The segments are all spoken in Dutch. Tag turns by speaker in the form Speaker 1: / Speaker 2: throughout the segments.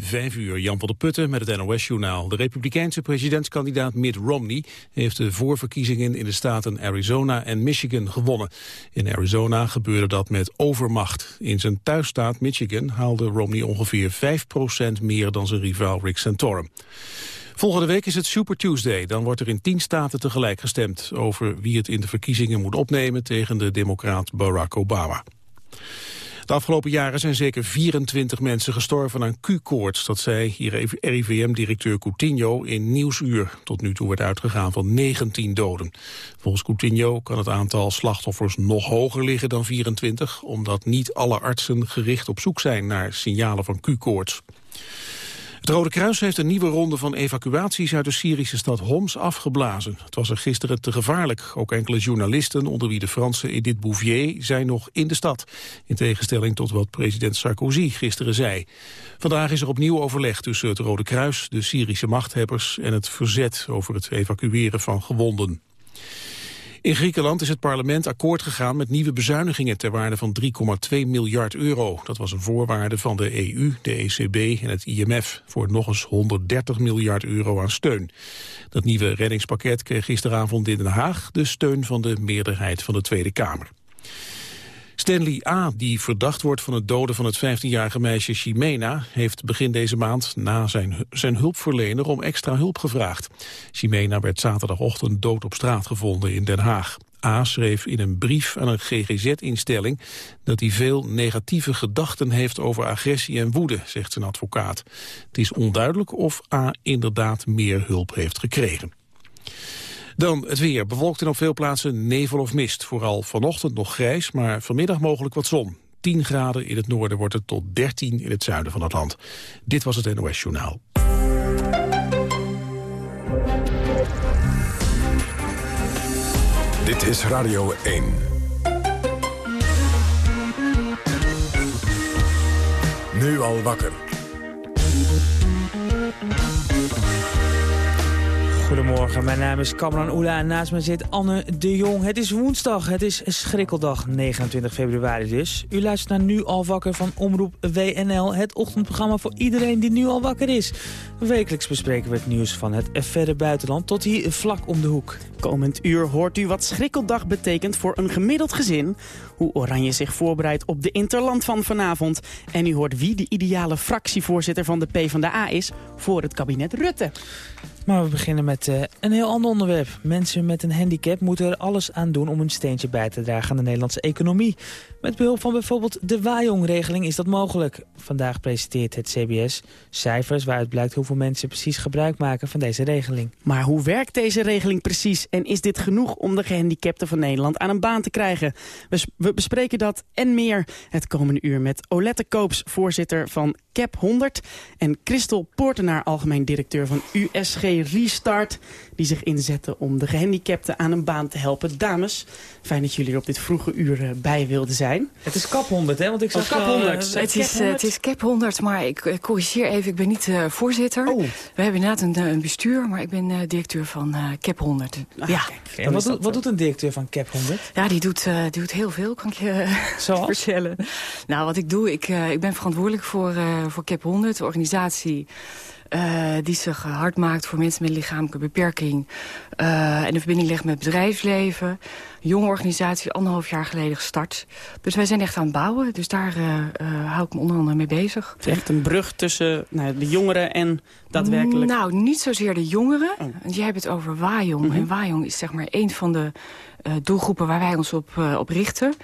Speaker 1: Vijf uur, Jan van der Putten met het NOS-journaal. De republikeinse presidentskandidaat Mitt Romney heeft de voorverkiezingen in de staten Arizona en Michigan gewonnen. In Arizona gebeurde dat met overmacht. In zijn thuisstaat Michigan haalde Romney ongeveer 5% meer dan zijn rivaal Rick Santorum. Volgende week is het Super Tuesday. Dan wordt er in tien staten tegelijk gestemd over wie het in de verkiezingen moet opnemen tegen de democraat Barack Obama. De afgelopen jaren zijn zeker 24 mensen gestorven aan Q-koorts. Dat zei hier RIVM-directeur Coutinho in Nieuwsuur. Tot nu toe werd uitgegaan van 19 doden. Volgens Coutinho kan het aantal slachtoffers nog hoger liggen dan 24... omdat niet alle artsen gericht op zoek zijn naar signalen van Q-koorts. Het Rode Kruis heeft een nieuwe ronde van evacuaties uit de Syrische stad Homs afgeblazen. Het was er gisteren te gevaarlijk. Ook enkele journalisten, onder wie de Franse Edith Bouvier, zijn nog in de stad. In tegenstelling tot wat president Sarkozy gisteren zei. Vandaag is er opnieuw overleg tussen het Rode Kruis, de Syrische machthebbers en het verzet over het evacueren van gewonden. In Griekenland is het parlement akkoord gegaan met nieuwe bezuinigingen ter waarde van 3,2 miljard euro. Dat was een voorwaarde van de EU, de ECB en het IMF voor nog eens 130 miljard euro aan steun. Dat nieuwe reddingspakket kreeg gisteravond in Den Haag de steun van de meerderheid van de Tweede Kamer. Stanley A., die verdacht wordt van het doden van het 15-jarige meisje Chimena... heeft begin deze maand na zijn, zijn hulpverlener om extra hulp gevraagd. Chimena werd zaterdagochtend dood op straat gevonden in Den Haag. A. schreef in een brief aan een GGZ-instelling... dat hij veel negatieve gedachten heeft over agressie en woede, zegt zijn advocaat. Het is onduidelijk of A. inderdaad meer hulp heeft gekregen. Dan het weer. Bewolkt en op veel plaatsen nevel of mist. Vooral vanochtend nog grijs, maar vanmiddag mogelijk wat zon. 10 graden in het noorden wordt het tot 13 in het zuiden van het land. Dit was het NOS Journaal.
Speaker 2: Dit is Radio 1. Nu al wakker.
Speaker 3: Goedemorgen, mijn naam is Cameron Oela en naast me zit Anne de Jong. Het is woensdag, het is schrikkeldag, 29 februari dus. U luistert naar Nu al wakker van Omroep WNL, het ochtendprogramma voor iedereen die nu al wakker is. Wekelijks bespreken we het nieuws van het verre buitenland tot hier vlak om de hoek.
Speaker 4: Komend uur hoort u wat schrikkeldag betekent voor een gemiddeld gezin. Hoe Oranje zich voorbereidt op de interland van vanavond. En u hoort wie de ideale fractievoorzitter van de PvdA is voor het kabinet Rutte.
Speaker 3: Maar we beginnen met uh, een heel ander onderwerp. Mensen met een handicap moeten er alles aan doen om een steentje bij te dragen aan de Nederlandse economie. Met behulp van bijvoorbeeld de Wajong-regeling is dat mogelijk. Vandaag presenteert het CBS cijfers waaruit blijkt hoeveel mensen precies gebruik maken van deze regeling.
Speaker 4: Maar hoe werkt deze regeling precies en is dit genoeg om de gehandicapten van Nederland aan een baan te krijgen? We bespreken dat en meer het komende uur met Olette Koops, voorzitter van CAP 100 en Christel Poortenaar, algemeen directeur van USG Restart die zich inzetten om de gehandicapten aan een baan te helpen. Dames, fijn dat jullie er op dit vroege uur eh, bij wilden zijn.
Speaker 3: Het is Cap 100, hè? Want ik zag
Speaker 5: oh, Cap 100. Uh, het, is, uh, het is Cap 100, maar ik corrigeer even, ik ben niet voorzitter. Oh. We hebben inderdaad een, een bestuur, maar ik ben directeur van Cap 100.
Speaker 3: Ah, ja. En wat, doet, wat doet een directeur van Cap 100?
Speaker 5: Ja, die doet, die doet heel veel, kan ik je vertellen. Nou, wat ik doe, ik, ik ben verantwoordelijk voor, voor Cap 100, de organisatie... Uh, die zich hard maakt voor mensen met lichamelijke beperking. Uh, en de verbinding legt met het bedrijfsleven. Jonge organisatie, anderhalf jaar geleden gestart. Dus wij zijn echt aan het bouwen. Dus daar uh, hou ik me onder andere mee bezig.
Speaker 4: Het is echt een brug tussen nou, de jongeren en daadwerkelijk...
Speaker 5: Nou, niet zozeer de jongeren. Oh. Want jij hebt het over Wajong. Mm En Wajong is zeg maar een van de doelgroepen waar wij ons op, op richten.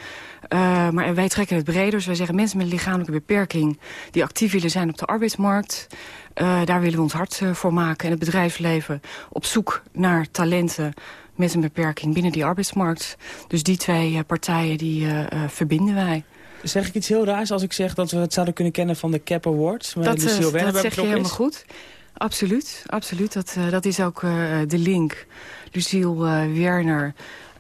Speaker 5: Uh, maar wij trekken het breder. Dus wij zeggen mensen met lichamelijke beperking... die actief willen zijn op de arbeidsmarkt... Uh, daar willen we ons hart uh, voor maken. En het bedrijfsleven op zoek naar talenten met een beperking binnen die arbeidsmarkt. Dus die twee partijen die verbinden wij.
Speaker 3: Zeg ik iets heel raars als ik zeg dat we het zouden kunnen kennen van de CAP Awards?
Speaker 5: Dat, dat zeg je helemaal goed. Absoluut, absoluut. Dat, dat is ook de link. Lucille Werner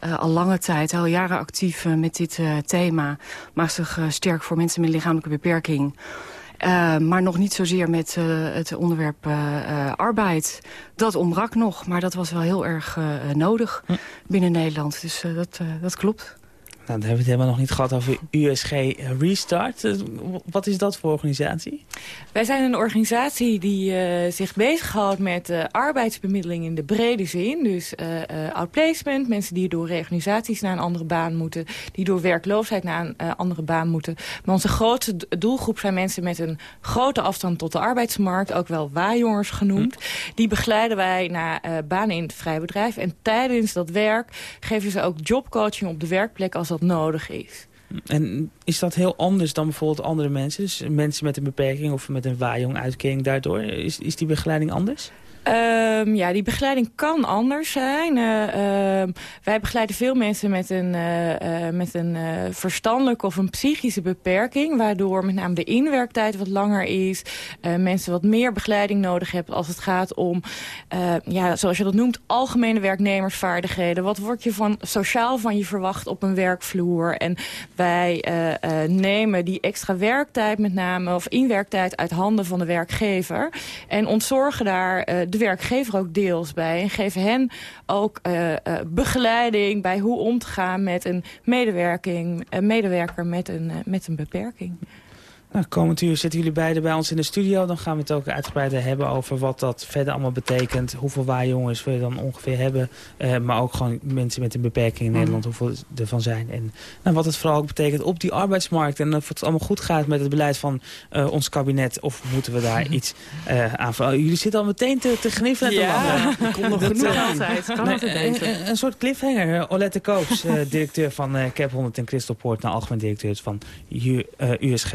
Speaker 5: uh, al lange tijd, al jaren actief uh, met dit uh, thema. Maakt zich sterk voor mensen met lichamelijke beperking. maar nog niet zozeer met het onderwerp arbeid. Dat ontbrak nog, maar dat was wel heel erg nodig hm. binnen Nederland. Dus dat, dat klopt.
Speaker 3: Nou, dan hebben we het helemaal nog niet gehad over USG Restart. Eh, wat is dat voor organisatie?
Speaker 6: Wij zijn een organisatie die uh, zich bezighoudt met uh, arbeidsbemiddeling in de brede zin. Dus uh, outplacement, mensen die door reorganisaties naar een andere baan moeten. Die door werkloosheid naar een andere baan moeten. Maar onze grootste doelgroep zijn mensen met een grote afstand tot de arbeidsmarkt. Ook wel waaijongers genoemd. Hm. Die begeleiden wij naar banen in het vrije bedrijf. En tijdens dat werk geven ze ook jobcoaching op de werkplek als nodig is.
Speaker 3: En is dat heel anders dan bijvoorbeeld andere mensen? Dus mensen met een beperking of met een waaijong uitkering daardoor? Is, is die begeleiding anders?
Speaker 6: Um, ja, die begeleiding kan anders zijn. Uh, uh, wij begeleiden veel mensen met een, uh, met een verstandelijke of een psychische beperking... waardoor met name de inwerktijd wat langer is. mensen wat meer begeleiding nodig hebben als het gaat om... ja, zoals je dat noemt, algemene werknemersvaardigheden. Wat wordt je van, sociaal van je verwacht op een werkvloer? En wij nemen die extra werktijd met name... of inwerktijd uit handen van de werkgever... en ontzorgen daar de werkgever ook deels bij. En geven hen ook uh, uh, begeleiding bij hoe om te gaan met een, medewerking, een medewerker met een, uh, met een beperking.
Speaker 3: Nou, komend uur zitten jullie beiden bij ons in de studio. Dan gaan we het ook uitgebreider hebben over wat dat verder allemaal betekent. Hoeveel waarjongens we dan ongeveer hebben. Uh, maar ook gewoon mensen met een beperking in mhm. Nederland. Hoeveel er van zijn. En nou, wat het vooral ook betekent op die arbeidsmarkt. En of het allemaal goed gaat met het beleid van uh, ons kabinet. Of moeten we daar iets uh, aan oh, Jullie zitten al meteen te, te gniffen.
Speaker 6: Ja,
Speaker 3: er
Speaker 6: komt nog genoeg altijd. Kan nee,
Speaker 3: een, een, soort cliffhanger. Olette Koops, directeur van Cap 100 en Crystal Poort. Nou, algemeen directeur van USG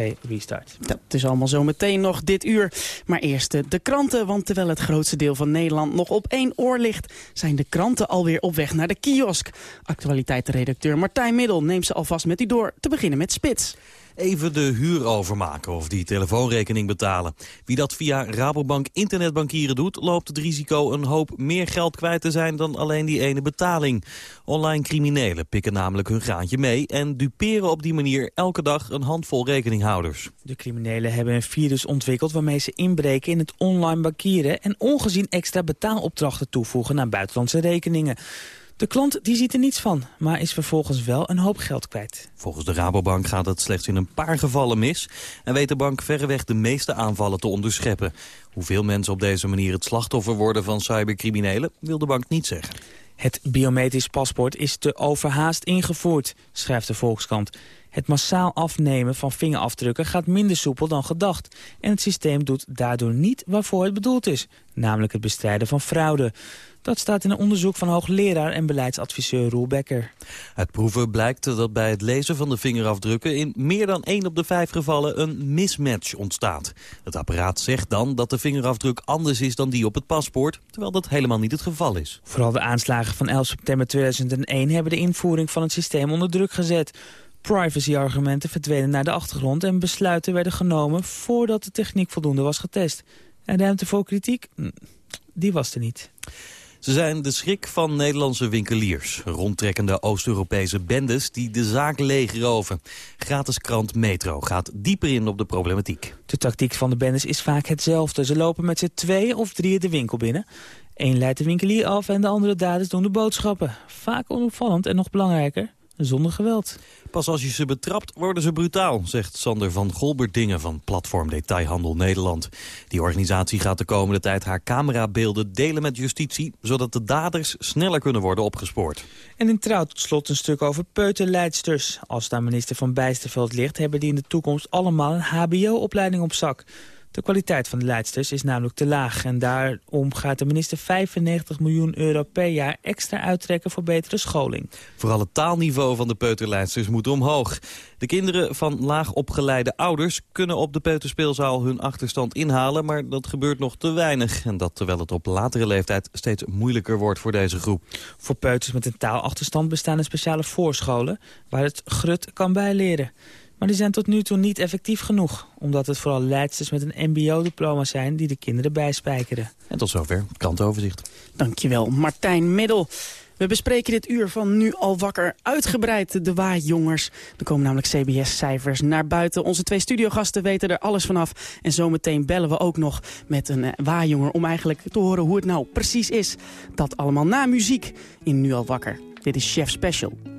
Speaker 4: Dat is allemaal zo meteen nog dit uur. Maar eerst de kranten, want terwijl het grootste deel van Nederland nog op één oor ligt... zijn de kranten alweer op weg naar de kiosk. Actualiteitenredacteur Martijn Middel neemt ze alvast met u door, te beginnen met Spits
Speaker 7: even de huur overmaken of die telefoonrekening betalen. Wie dat via Rabobank internetbankieren doet, loopt het risico een hoop meer geld kwijt te zijn dan alleen die ene betaling. Online criminelen pikken namelijk hun graantje mee en duperen op die manier elke dag een handvol rekeninghouders.
Speaker 3: De criminelen hebben een virus ontwikkeld waarmee ze inbreken in het online bankieren en ongezien extra betaalopdrachten toevoegen aan buitenlandse rekeningen. De klant die ziet er niets van, maar is vervolgens wel een hoop geld kwijt.
Speaker 7: Volgens de Rabobank gaat het slechts in een paar gevallen mis... en weet de bank verreweg de meeste aanvallen te onderscheppen. Hoeveel mensen op deze manier het slachtoffer worden van cybercriminelen... wil de bank niet zeggen.
Speaker 3: Het biometrisch paspoort is te overhaast ingevoerd, schrijft de Volkskrant. Het massaal afnemen van vingerafdrukken gaat minder soepel dan gedacht. En het systeem doet daardoor niet waarvoor het bedoeld is. Namelijk het bestrijden van fraude. Dat staat in een onderzoek van hoogleraar en beleidsadviseur Roel Becker.
Speaker 7: Uit proeven blijkt dat bij het lezen van de vingerafdrukken... in meer dan 1 op de 5 gevallen een mismatch ontstaat. Het apparaat zegt dan dat de vingerafdruk anders is dan die op het paspoort... terwijl dat helemaal niet het geval is.
Speaker 3: Vooral de aanslagen van 11 september 2001 hebben de invoering van het systeem onder druk gezet. Privacy-argumenten verdwenen naar de achtergrond... en besluiten werden genomen voordat de techniek voldoende was getest. En ruimte voor kritiek? Hm, die was er niet.
Speaker 7: Ze zijn de schrik van Nederlandse winkeliers. Rondtrekkende Oost-Europese bendes die de zaak leegroven. Gratis krant Metro gaat dieper in op de problematiek.
Speaker 3: De tactiek van de bendes is vaak hetzelfde. Ze lopen met z'n twee of drieën de winkel binnen. Eén leidt de winkelier af en de andere daders doen de boodschappen. Vaak onopvallend en nog belangrijker, zonder geweld.
Speaker 7: Pas als je ze betrapt worden ze brutaal, zegt Sander van Golberdingen van Platform Detailhandel Nederland. Die organisatie gaat de komende tijd haar camerabeelden delen met justitie, zodat de daders sneller kunnen worden opgespoord.
Speaker 3: En in trouw tot slot een stuk over peuterleidsters. Als daar minister Van Bijsterveld ligt, hebben die in de toekomst allemaal een hbo-opleiding op zak. De kwaliteit van de leidsters is namelijk te laag. En daarom gaat de minister 95 miljoen euro per jaar extra uittrekken voor betere scholing.
Speaker 7: Vooral het taalniveau van de peuterleidsters moet omhoog. De kinderen van laag opgeleide ouders kunnen op de peuterspeelzaal hun achterstand inhalen. Maar dat gebeurt nog te weinig. En dat terwijl het op latere leeftijd steeds moeilijker wordt voor deze groep.
Speaker 3: Voor peuters met een taalachterstand bestaan er speciale voorscholen waar het grut kan bijleren. Maar die zijn tot nu toe niet effectief genoeg. Omdat het vooral leidsters met een mbo-diploma zijn die de kinderen bijspijkeren.
Speaker 7: En tot zover, krantenoverzicht.
Speaker 4: Dankjewel, Martijn Middel. We bespreken dit uur van Nu al wakker uitgebreid de waaijongers. Er komen namelijk CBS-cijfers naar buiten. Onze twee studiogasten weten er alles vanaf. En zometeen bellen we ook nog met een uh, waaijonger... om eigenlijk te horen hoe het nou precies is. Dat allemaal na muziek in Nu al wakker. Dit is Chef Special.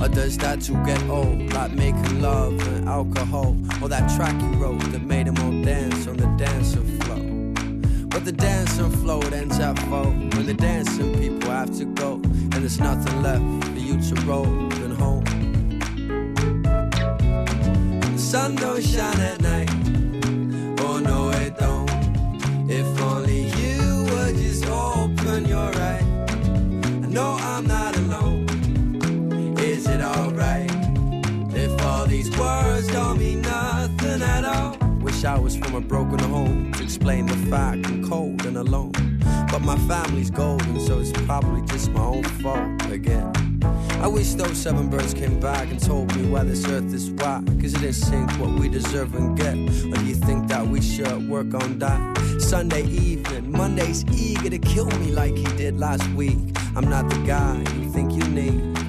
Speaker 8: Or does that too get old? Like making love and alcohol? Or that track you wrote that made them all dance on the dancing floor? But the dancing floor ends at four when the dancing people have to go, and there's nothing left for you to roll and home. The sun don't shine at night. Oh no, it don't. If only you would just open your eyes. I know I'm not these words don't mean nothing at all? Wish I was from a broken home to explain the fact I'm cold and alone. But my family's golden, so it's probably just my own fault again. I wish those seven birds came back and told me why this earth is why. Cause it didn't sink what we deserve and get. Or do you think that we should work on that? Sunday evening, Monday's eager to kill me like he did last week. I'm not the guy you think you need.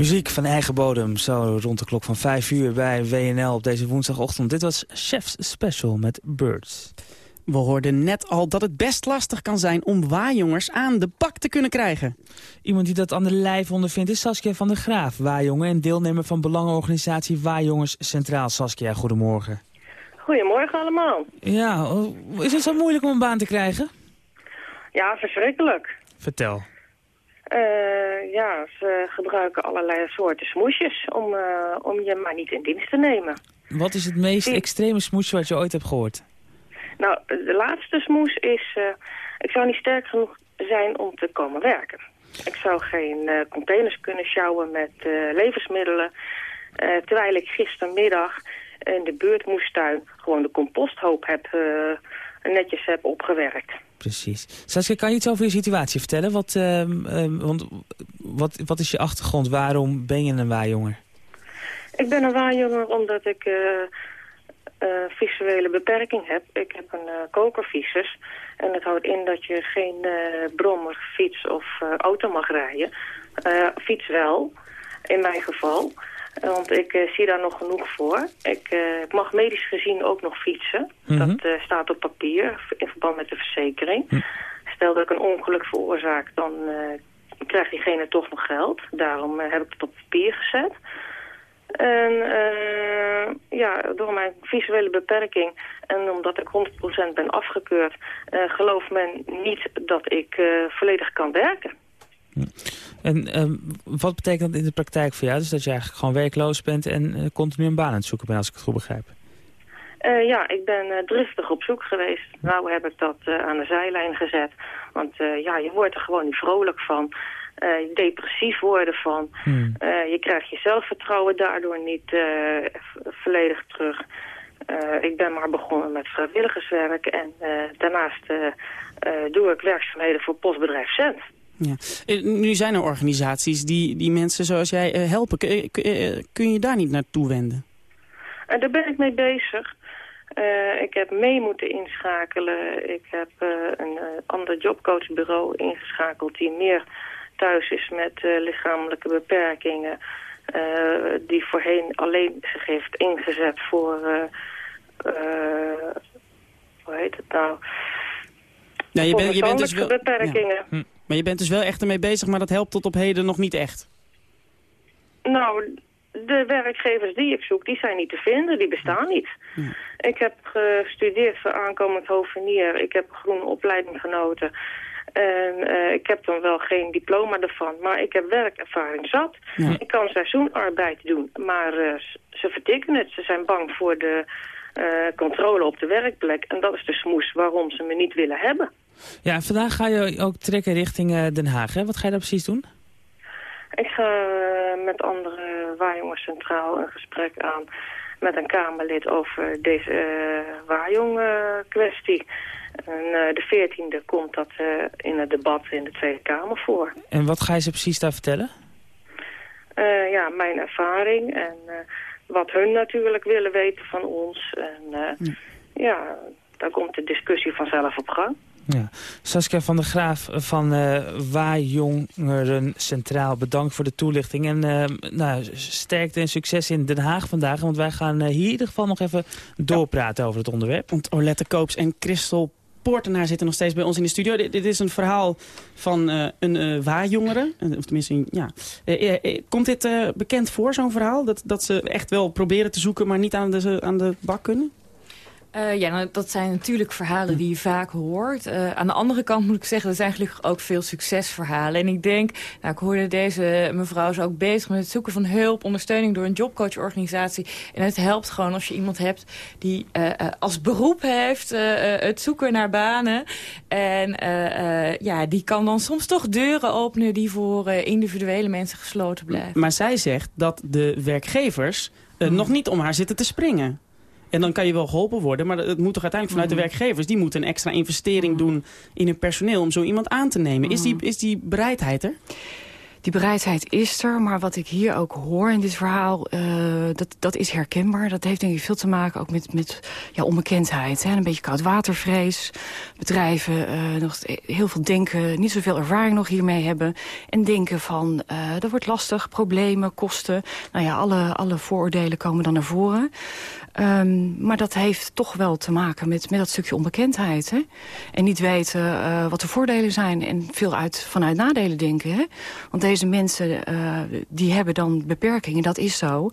Speaker 3: Muziek van eigen bodem, zo rond de klok van 5 uur bij WNL op deze woensdagochtend. Dit was Chef's Special met Birds.
Speaker 4: We hoorden net al dat het best lastig kan zijn om waaijongers aan de bak te kunnen krijgen.
Speaker 3: Iemand die dat aan de lijf ondervindt is Saskia van der Graaf, waaijongere en deelnemer van belangenorganisatie Waaijongers Centraal. Saskia, goedemorgen.
Speaker 9: Goedemorgen allemaal.
Speaker 3: Ja, oh, is het zo moeilijk om een baan te krijgen?
Speaker 9: Ja, verschrikkelijk.
Speaker 3: Vertel.
Speaker 9: Eh, ja, ze gebruiken allerlei soorten smoesjes om, eh, om je maar niet in dienst te nemen.
Speaker 3: Wat is het meest extreme smoesje wat je ooit hebt gehoord?
Speaker 9: Nou, de laatste smoes is... eh, ik zou niet sterk genoeg zijn om te komen werken. Ik zou geen containers kunnen sjouwen met levensmiddelen. terwijl ik gistermiddag in de buurtmoestuin gewoon de composthoop heb, netjes heb opgewerkt.
Speaker 3: Precies. Saskia, kan je iets over je situatie vertellen? Wat, ehm, ehm, want, wat, wat is je achtergrond? Waarom ben je een waarjonger?
Speaker 9: Ik ben een waarjonger omdat ik eh, eh, visuele beperking heb. Ik heb een uh, kokervisus. En dat houdt in dat je geen eh, brommer, fiets of eh, auto mag rijden. Eh, fiets wel, in mijn geval. Want ik eh, zie daar nog genoeg voor. Ik eh, mag medisch gezien ook nog fietsen.
Speaker 3: Mhm.
Speaker 9: Dat eh, staat op papier in verband met de verzekering. Stel dat ik een ongeluk veroorzaak, dan krijgt diegene toch nog geld. Daarom heb ik het op papier gezet. En ja, door mijn visuele beperking en omdat ik 100% ben afgekeurd... Gelooft men niet dat ik volledig kan werken.
Speaker 3: En uh, wat betekent dat in de praktijk voor jou? Dus dat je eigenlijk gewoon werkloos bent en continu een baan aan het zoeken bent, als ik het goed begrijp.
Speaker 9: Uh, ja, ik ben uh, driftig op zoek geweest. Nou heb ik dat aan de zijlijn gezet. Want ja, je wordt er gewoon niet vrolijk van. depressief worden van. Hmm. je krijgt je zelfvertrouwen daardoor niet volledig terug. ik ben maar begonnen met vrijwilligerswerk. En daarnaast doe ik werkzaamheden voor postbedrijf Cent.
Speaker 4: Ja. Nu zijn er organisaties die, die mensen zoals jij helpen. Kun, kun je daar niet naartoe wenden?
Speaker 9: En daar ben ik mee bezig. Uh, ik heb mee moeten inschakelen. Ik heb uh, een uh, ander jobcoachbureau ingeschakeld die meer thuis is met lichamelijke beperkingen. die voorheen alleen zich heeft ingezet voor, hoe heet het nou?
Speaker 4: Ja, je,
Speaker 9: ben,
Speaker 4: je bent dus wel,
Speaker 9: beperkingen. Ja.
Speaker 4: Hm. Maar je bent dus wel echt ermee bezig, maar dat helpt tot op heden nog niet echt?
Speaker 9: Nou, de werkgevers die ik zoek, die zijn niet te vinden, die bestaan niet. Ja. Ik heb gestudeerd voor aankomend hovenier. Ik heb een groene opleiding genoten. En uh, ik heb dan wel geen diploma ervan, maar ik heb werkervaring zat. Ja. Ik kan seizoenarbeid doen, maar uh, ze vertikken het. Ze zijn bang voor de uh, controle op de werkplek. En dat is de smoes waarom ze me niet willen hebben.
Speaker 3: Ja, vandaag ga je ook trekken richting Den Haag. Hè? Wat ga je daar precies doen?
Speaker 9: Ik ga met andere Waarjongers Centraal een gesprek aan met een Kamerlid over deze uh, Waarjong-kwestie. en uh, de veertiende komt dat uh, in het debat in de Tweede Kamer voor.
Speaker 3: En wat ga je ze precies daar vertellen?
Speaker 9: ja, mijn ervaring en wat hun natuurlijk willen weten van ons. En ja. ja, daar komt de discussie vanzelf op gang.
Speaker 3: Ja. Saskia van der Graaf van uh, Centraal, bedankt voor de toelichting. En uh, nou, sterkte en succes in Den Haag vandaag. Want wij gaan hier in ieder geval nog even doorpraten over het onderwerp.
Speaker 4: Want Orlette Koops en Christel Poortenaar zitten nog steeds bij ons in de studio. Dit, dit is een verhaal van een uh, waarjongere. Of tenminste, ja. komt dit bekend voor, zo'n verhaal? Dat, dat ze echt wel proberen te zoeken, maar niet aan de, aan de bak kunnen?
Speaker 6: Uh, ja, nou, dat zijn natuurlijk verhalen die je vaak hoort. Uh, aan de andere kant moet ik zeggen, er zijn gelukkig ook veel succesverhalen. En ik denk, nou, ik hoorde deze mevrouw is ook bezig met het zoeken van hulp, ondersteuning door een jobcoachorganisatie. En het helpt gewoon als je iemand hebt die uh, als beroep heeft het zoeken naar banen. En ja, die kan dan soms toch deuren openen die voor individuele mensen gesloten blijven.
Speaker 4: Maar zij zegt dat de werkgevers hmm. nog niet om haar zitten te springen. En dan kan je wel geholpen worden, maar het moet toch uiteindelijk vanuit de mhm. werkgevers. Die moeten een extra investering mhm. doen in hun personeel om zo iemand aan te nemen. Is die, mhm. is die bereidheid er?
Speaker 5: Die bereidheid is er, maar wat ik hier ook hoor in dit verhaal... Uh, dat, dat is herkenbaar. Dat heeft denk ik veel te maken ook met, met ja, onbekendheid. Hè? Een beetje koudwatervrees. Bedrijven uh, nog heel veel denken, niet zoveel ervaring nog hiermee hebben. En denken van, uh, dat wordt lastig, problemen, kosten. Nou ja, alle, alle vooroordelen komen dan naar voren. Um, maar dat heeft toch wel te maken met, met dat stukje onbekendheid. Hè? En niet weten uh, wat de voordelen zijn en veel uit, vanuit nadelen denken. Hè? Want deze mensen uh, die hebben dan beperkingen, dat is zo.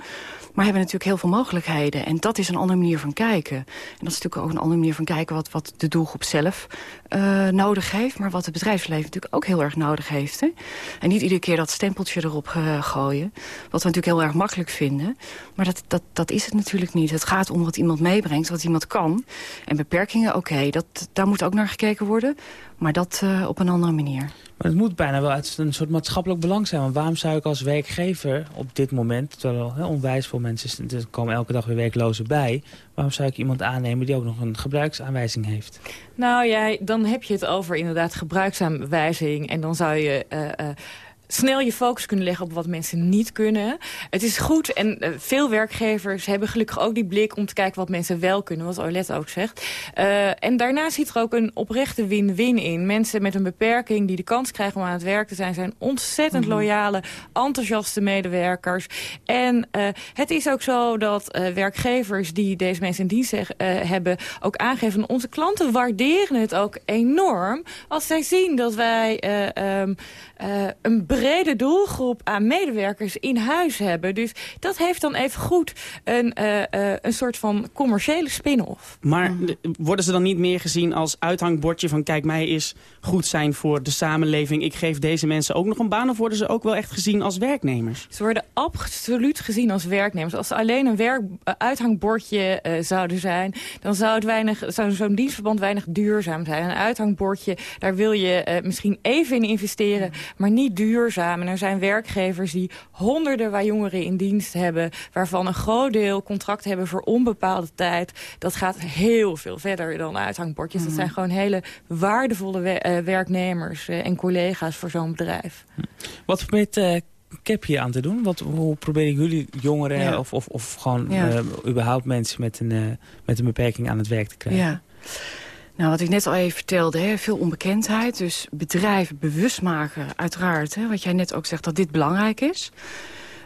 Speaker 5: Maar hebben natuurlijk heel veel mogelijkheden. En dat is een andere manier van kijken. En dat is natuurlijk ook een andere manier van kijken... wat, wat de doelgroep zelf uh, nodig heeft. Maar wat het bedrijfsleven natuurlijk ook heel erg nodig heeft. Hè? En niet iedere keer dat stempeltje erop gooien. Wat we natuurlijk heel erg makkelijk vinden. Maar dat, dat, dat is het natuurlijk niet. Het gaat om wat iemand meebrengt, wat iemand kan. En beperkingen, oké, okay, daar moet ook naar gekeken worden. Maar dat uh, op een andere manier.
Speaker 3: Maar het moet bijna wel uit een soort maatschappelijk belang zijn. Want waarom zou ik als werkgever op dit moment... terwijl hè, onwijs veel mensen er komen elke dag weer werklozen bij... waarom zou ik iemand aannemen die ook nog een gebruiksaanwijzing heeft?
Speaker 6: Nou ja, dan heb je het over inderdaad gebruiksaanwijzing... en dan zou je... Uh, uh, snel je focus kunnen leggen op wat mensen niet kunnen. Het is goed en uh, veel werkgevers hebben gelukkig ook die blik om te kijken wat mensen wel kunnen, wat Orlet ook zegt. Uh, en daarnaast zit er ook een oprechte win-win in. Mensen met een beperking die de kans krijgen om aan het werk te zijn, zijn ontzettend mm -hmm. loyale, enthousiaste medewerkers. En uh, het is ook zo dat werkgevers die deze mensen in dienst hebben ook aangeven, onze klanten waarderen het ook enorm als zij zien dat wij um, een brede doelgroep aan medewerkers in huis hebben. Dus dat heeft dan even goed een, uh, een soort van commerciële spin-off.
Speaker 4: Maar worden ze dan niet meer gezien als uithangbordje van... kijk, mij is goed zijn voor de samenleving. Ik geef deze mensen ook nog een baan. Of worden ze ook wel echt gezien als werknemers?
Speaker 6: Ze worden absoluut gezien als werknemers. Als ze alleen een werk, uithangbordje uh, zouden zijn... dan zou, het weinig, zou zo'n dienstverband weinig duurzaam zijn. Een uithangbordje, daar wil je misschien even in investeren... maar niet En er zijn werkgevers die honderden waar jongeren in dienst hebben... waarvan een groot deel contract hebben voor onbepaalde tijd. Dat gaat heel veel verder dan uithangbordjes. Dat zijn gewoon hele waardevolle we uh, werknemers uh, en collega's voor zo'n bedrijf.
Speaker 3: Wat probeert uh, Cap hier aan te doen? Wat, hoe proberen jullie jongeren ja. of, of, of gewoon ja. überhaupt mensen met een, met een beperking aan het werk te krijgen?
Speaker 5: Ja. Nou, wat ik net al even vertelde, hè, veel onbekendheid. Dus bedrijven bewust maken, uiteraard. Hè, wat jij net ook zegt, dat dit belangrijk is.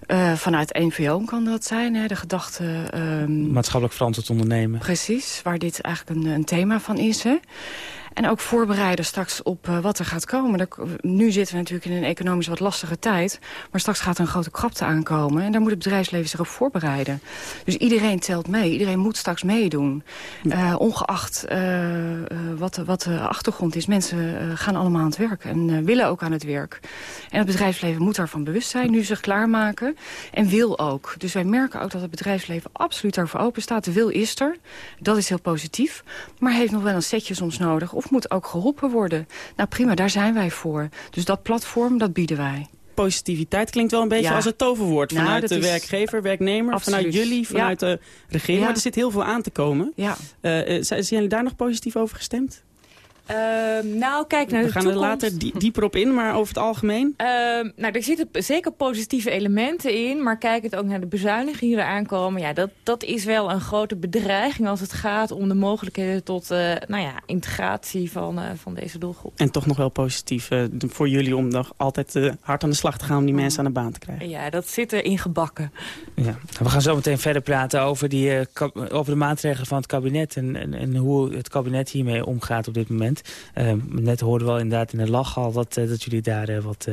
Speaker 5: Uh, vanuit NVO kan dat zijn, hè, de gedachte... Um,
Speaker 3: Maatschappelijk verantwoord ondernemen.
Speaker 5: Precies, waar dit eigenlijk een, een thema van is. Hè. En ook voorbereiden straks op uh, wat er gaat komen. Nu zitten we natuurlijk in een economisch wat lastige tijd. Maar straks gaat er een grote krapte aankomen. En daar moet het bedrijfsleven zich op voorbereiden. Dus iedereen telt mee. Iedereen moet straks meedoen. Uh, ongeacht uh, wat, wat de achtergrond is. Mensen gaan allemaal aan het werk. En willen ook aan het werk. En het bedrijfsleven moet daarvan bewust zijn. Nu zich klaarmaken. En wil ook. Dus wij merken ook dat het bedrijfsleven absoluut daarvoor open staat. De wil is er. Dat is heel positief. Maar heeft nog wel een setje soms nodig of moet ook geholpen worden. Nou prima, daar zijn wij voor. Dus dat platform, dat bieden wij.
Speaker 4: Positiviteit klinkt wel een beetje ja. als het toverwoord. Vanuit nou, de is... werkgever, werknemer, Absoluut. vanuit jullie, vanuit ja. de regering. Ja. Maar er zit heel veel aan te komen.
Speaker 5: Ja.
Speaker 4: Uh, zijn jullie daar nog positief over gestemd?
Speaker 6: Uh, nou, kijk naar
Speaker 4: We
Speaker 6: de
Speaker 4: gaan
Speaker 6: toekomst.
Speaker 4: er later die, dieper op in, maar over het algemeen?
Speaker 6: Uh, nou, er zitten zeker positieve elementen in. Maar kijk het ook naar de bezuinigingen die er aankomen. Ja, dat, dat is wel een grote bedreiging als het gaat om de mogelijkheden tot uh, nou ja, integratie van, uh, van deze doelgroep.
Speaker 4: En toch nog wel positief voor jullie om nog altijd hard aan de slag te gaan om die mensen aan de baan te krijgen.
Speaker 6: Ja, dat zit erin gebakken.
Speaker 3: Ja. We gaan zo meteen verder praten over, die, over de maatregelen van het kabinet. En, en, en hoe het kabinet hiermee omgaat op dit moment. Uh, net hoorden we inderdaad in de lach al dat, uh, dat jullie daar uh, wat,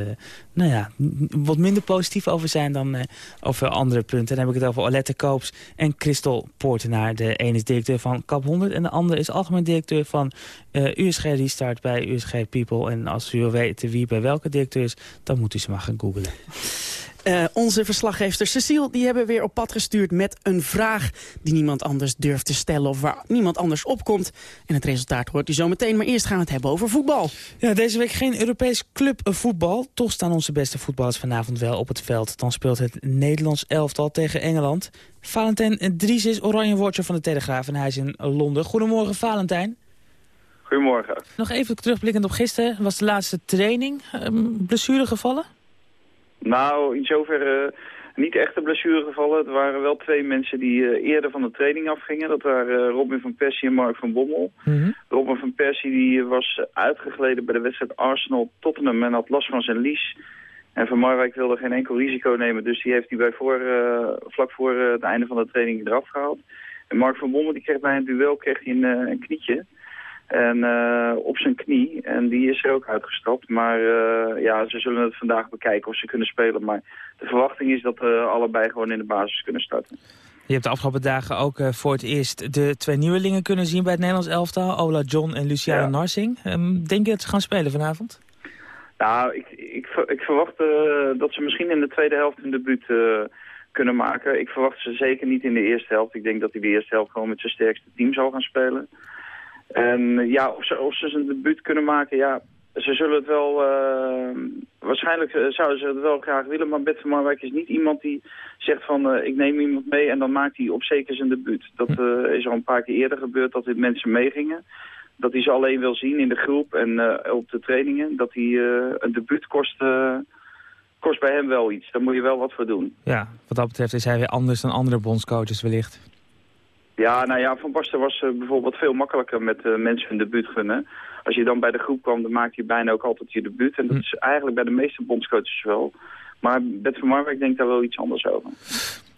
Speaker 3: nou ja, wat minder positief over zijn dan over andere punten. Dan heb ik het over Olette Koops en Christel Poortenaar. De ene is directeur van Kap 100 en de andere is algemeen directeur van USG Restart bij USG People. En als u wil weten wie bij welke directeur is, dan moet u ze maar gaan googlen.
Speaker 4: Uh, onze verslaggever Cecile die hebben weer op pad gestuurd met een vraag die niemand anders durft te stellen of waar niemand anders opkomt. En het resultaat hoort u zo meteen, maar eerst gaan we het hebben over voetbal.
Speaker 3: Ja, deze week geen Europees clubvoetbal. Toch staan onze beste voetballers vanavond wel op het veld. Dan speelt het Nederlands elftal tegen Engeland. Valentijn Dries is oranje watcher van de Telegraaf en hij is in Londen. Goedemorgen Valentijn.
Speaker 10: Goedemorgen.
Speaker 3: Nog even terugblikkend op gisteren. Was de laatste training. Um, blessure gevallen?
Speaker 10: Nou, in zoverre niet echte blessuregevallen. Het waren wel twee mensen die uh, eerder van de training afgingen. Dat waren uh, Robin van Persie en Mark van Bommel.
Speaker 3: Mm -hmm.
Speaker 10: Robin van Persie die was uitgegleden bij de wedstrijd Arsenal-Tottenham en had last van zijn lies. En Van Marwijk wilde geen enkel risico nemen, dus die heeft hij bij voor, vlak voor het einde van de training eraf gehaald. En Mark van Bommel die kreeg bij een duel kreeg hij een, een knietje. En uh, op zijn knie. En die is er ook uitgestapt. Maar uh, ja, ze zullen het vandaag bekijken of ze kunnen spelen. Maar de verwachting is dat uh, allebei gewoon in de basis kunnen starten.
Speaker 3: Je hebt de afgelopen dagen ook voor het eerst de twee nieuwelingen kunnen zien bij het Nederlands elftal. Ola John en Luciano ja. Narsing. Um, denk je dat ze gaan spelen vanavond?
Speaker 10: Nou, ik, ik, ik verwacht dat ze misschien in de tweede helft een debuut kunnen maken. Ik verwacht ze zeker niet in de eerste helft. Ik denk dat hij de eerste helft gewoon met zijn sterkste team zal gaan spelen. En ja, of ze, of ze zijn debuut kunnen maken, ja, ze zullen het wel, uh, waarschijnlijk zouden ze het wel graag willen, maar Bert van Marwijk is niet iemand die zegt van uh, ik neem iemand mee en dan maakt hij op zeker zijn debuut. Dat uh, is al een paar keer eerder gebeurd dat dit mensen meegingen. Dat hij ze alleen wil zien in de groep en op de trainingen, dat hij een debuut kost, kost bij hem wel iets. Daar moet je wel wat voor doen.
Speaker 3: Ja, wat dat betreft is hij weer anders dan andere bondscoaches wellicht.
Speaker 10: Ja, nou ja, Van Basten was uh, bijvoorbeeld veel makkelijker met uh, mensen hun debuut gunnen. Als je dan bij de groep kwam, dan maakte je bijna ook altijd je debuut. En dat is eigenlijk bij de meeste bondscoaches wel. Maar Bert van Marwijk denkt daar wel iets anders over.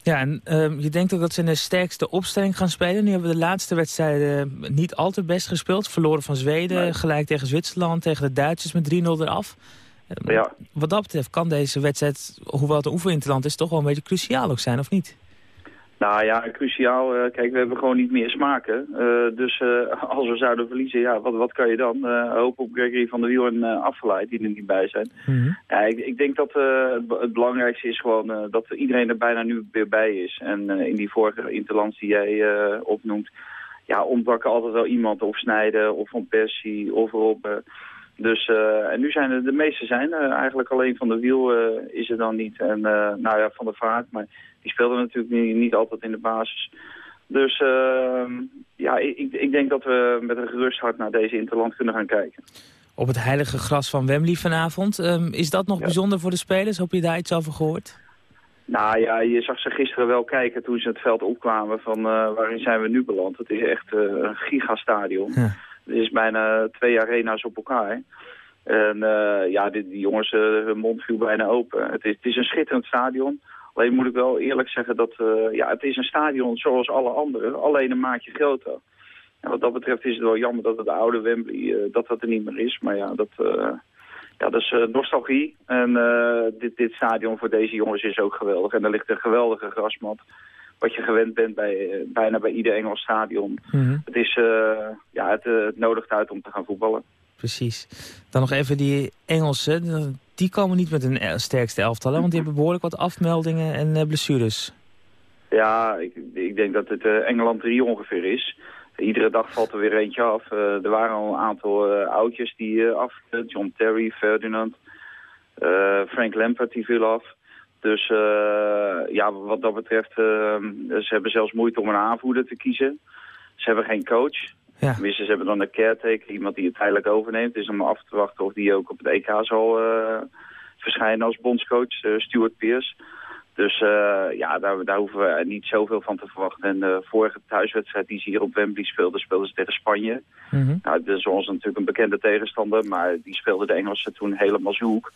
Speaker 3: Ja, en uh, je denkt ook dat ze in de sterkste opstelling gaan spelen. Nu hebben we de laatste wedstrijden niet al te best gespeeld. Verloren van Zweden, nee. gelijk tegen Zwitserland, tegen de Duitsers met 3-0 eraf. Eh,
Speaker 10: Ja.
Speaker 3: Wat dat betreft kan deze wedstrijd, hoewel het een oefeninterland is, toch wel een beetje cruciaal ook zijn, of niet?
Speaker 10: Nou ja, cruciaal. eh, kijk, we hebben gewoon niet meer smaken. Eh, dus eh, als we zouden verliezen, ja, wat, wat kan je dan? Hoop op Gregory van der Wiel en Afgeleid, die er niet bij zijn. Ja, ik, ik denk dat het, be- het belangrijkste is gewoon dat iedereen er bijna nu weer bij is. En in die vorige interlands die jij opnoemt, ja, ontbakken altijd wel iemand. Of Snijden, of Van Persie, of Robben. Dus, eh, en nu zijn er, de meeste zijn er. Eigenlijk alleen Van der Wiel eh, is er dan niet. En eh, nou ja, Van der Vaart, maar die speelde natuurlijk niet, niet altijd in de basis. Dus eh, ja, ik, ik denk dat we met een gerust hart naar deze interland kunnen gaan kijken.
Speaker 3: Op het heilige gras van Wembley vanavond. Ehm, is dat nog bijzonder voor de spelers? Heb je daar iets over gehoord?
Speaker 10: Nou ja, je zag ze gisteren wel kijken toen ze het veld opkwamen van waarin zijn we nu beland. Het is echt een gigastadion.
Speaker 3: Ja.
Speaker 10: Is bijna twee arena's op elkaar. En uh, ja, die, jongens, hun mond viel bijna open. Het is, het is een schitterend stadion. Alleen moet ik wel eerlijk zeggen dat ja, het is een stadion zoals alle andere, alleen een maatje groter. En wat dat betreft is het wel jammer dat het oude Wembley, dat dat er niet meer is. Maar ja, dat, ja, dat is uh, nostalgie. En uh, dit, dit stadion voor deze jongens is ook geweldig. En er ligt een geweldige grasmat. Wat je gewend bent bij, uh, bijna bij ieder Engels stadion.
Speaker 3: Mhm.
Speaker 10: Mm -hmm. Het, is, ja, het, het nodigt uit om te gaan voetballen.
Speaker 3: Precies. Dan nog even die Engelsen. Die komen niet met een sterkste elftal. Hè? Want die hebben behoorlijk wat afmeldingen en blessures.
Speaker 10: Ja, ik, ik denk dat het Engeland 3 ongeveer is. Iedere dag valt er weer eentje af. Uh, er waren al een aantal oudjes die af. John Terry, Ferdinand, Frank Lampard die viel af. Dus ja, wat dat betreft, ze hebben zelfs moeite om een aanvoerder te kiezen. Ze hebben geen coach.
Speaker 3: Ja.
Speaker 10: Tenminste, ze hebben dan een caretaker, iemand die het tijdelijk overneemt. Het is om af te wachten of die ook op het EK zal verschijnen als bondscoach, Stuart Pearce. Dus uh, ja, daar, daar, hoeven we niet zoveel van te verwachten. En de vorige thuiswedstrijd die ze hier op Wembley speelden, speelden ze tegen Spanje.
Speaker 3: Mm -hmm.
Speaker 10: nou, dat is ons natuurlijk een bekende tegenstander, maar die speelden de Engelsen toen helemaal zoek.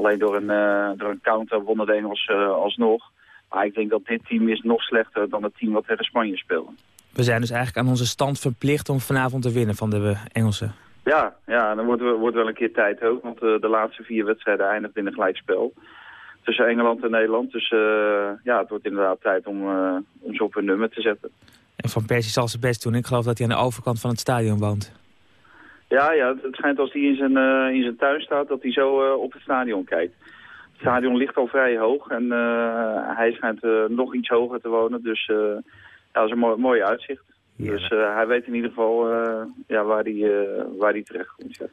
Speaker 10: Alleen door een, uh, door een counter wonnen de Engelsen uh, alsnog. Maar ik denk dat dit team is nog slechter dan het team wat tegen Spanje speelde.
Speaker 3: We zijn dus eigenlijk aan onze stand verplicht om vanavond te winnen van de Engelsen.
Speaker 10: Ja, ja dan wordt, wordt wel een keer tijd ook, want de laatste vier wedstrijden eindigden in een gelijkspel tussen Engeland en Nederland. Dus ja, het wordt inderdaad tijd om, om ze op hun nummer te zetten.
Speaker 3: En Van Persie zal zijn best doen. Ik geloof dat hij aan de overkant van het stadion woont.
Speaker 10: Ja, ja het schijnt als hij in zijn, uh, in zijn tuin staat dat hij zo op het stadion kijkt. Het stadion ligt al vrij hoog en hij schijnt nog iets hoger te wonen. Dus ja, dat is een mooi, mooi uitzicht. Ja. Dus hij weet in ieder geval ja, waar hij waar die terecht komt. Ja.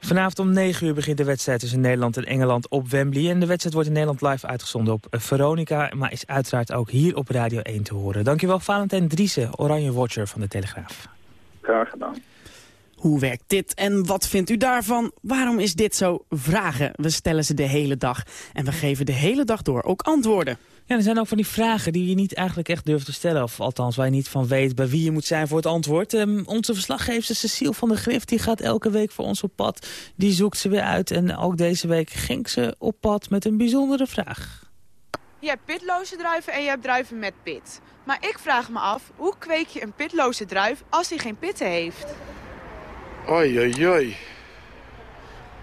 Speaker 3: Vanavond om 9 uur begint de wedstrijd tussen Nederland en Engeland op Wembley. En de wedstrijd wordt in Nederland live uitgezonden op Veronica... maar is uiteraard ook hier op Radio 1 te horen. Dankjewel Valentijn Driessen, Oranje Watcher van de Telegraaf.
Speaker 10: Graag gedaan.
Speaker 4: Hoe werkt dit en wat vindt u daarvan? Waarom is dit zo? Vragen. We stellen ze de hele dag. En we geven de hele dag door ook antwoorden.
Speaker 3: Ja, er zijn ook van die vragen die je niet eigenlijk echt durft te stellen. Of althans waar je niet van weet bij wie je moet zijn voor het antwoord. Um, onze verslaggever Cecile van der Grift die gaat elke week voor ons op pad. Die zoekt ze weer uit. En ook deze week ging ze op pad met een bijzondere vraag.
Speaker 11: Je hebt pitloze druiven en je hebt druiven met pit. Maar ik vraag me af, hoe kweek je een pitloze druif als hij geen pitten heeft?
Speaker 12: Oei, oei.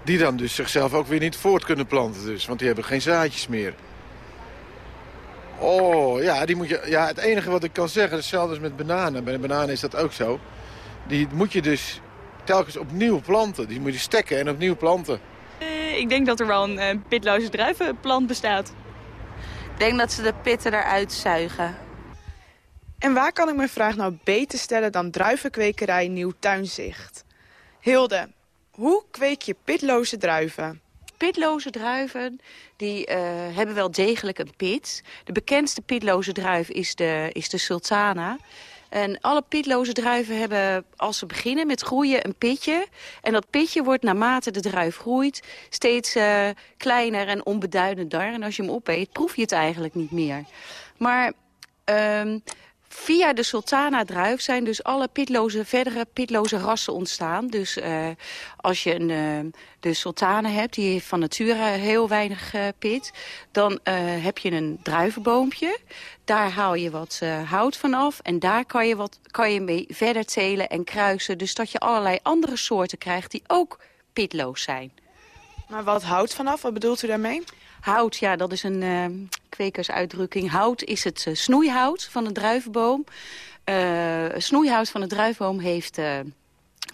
Speaker 12: Die dan dus zichzelf ook weer niet voort kunnen planten dus. Want die hebben geen zaadjes meer. Oh, ja, die moet je, ja, het enige wat ik kan zeggen, hetzelfde als met bananen. Bij bananen is dat ook zo. Die moet je dus telkens opnieuw planten. Die moet je stekken en opnieuw planten.
Speaker 13: Uh, ik denk dat er wel een uh, pitloze druivenplant bestaat.
Speaker 14: Ik denk dat ze de pitten eruit zuigen.
Speaker 11: En waar kan ik mijn vraag nou beter stellen dan druivenkwekerij Nieuw Tuinzicht? Hilde, hoe kweek je pitloze druiven?
Speaker 14: pitloze druiven die, uh, hebben wel degelijk een pit. De bekendste pitloze druif is de, is de sultana. En alle pitloze druiven hebben, als ze beginnen met groeien, een pitje. En dat pitje wordt naarmate de druif groeit steeds uh, kleiner en onbeduidender. En als je hem opeet, proef je het eigenlijk niet meer. Maar... Um, Via de sultana-druif zijn dus alle pitloze, verdere pitloze rassen ontstaan. Dus uh, als je een, uh, de sultane hebt, die heeft van nature heel weinig uh, pit... dan heb je een druivenboompje. Daar haal je wat hout van af en daar kan je, wat, kan je mee verder telen en kruisen. Dus dat je allerlei andere soorten krijgt die ook pitloos zijn.
Speaker 11: Maar wat hout vanaf? Wat bedoelt u daarmee?
Speaker 14: Hout, ja, dat is een uh, kwekersuitdrukking. Hout is het uh, snoeihout van de druivenboom. Uh, snoeihout van de druivenboom heeft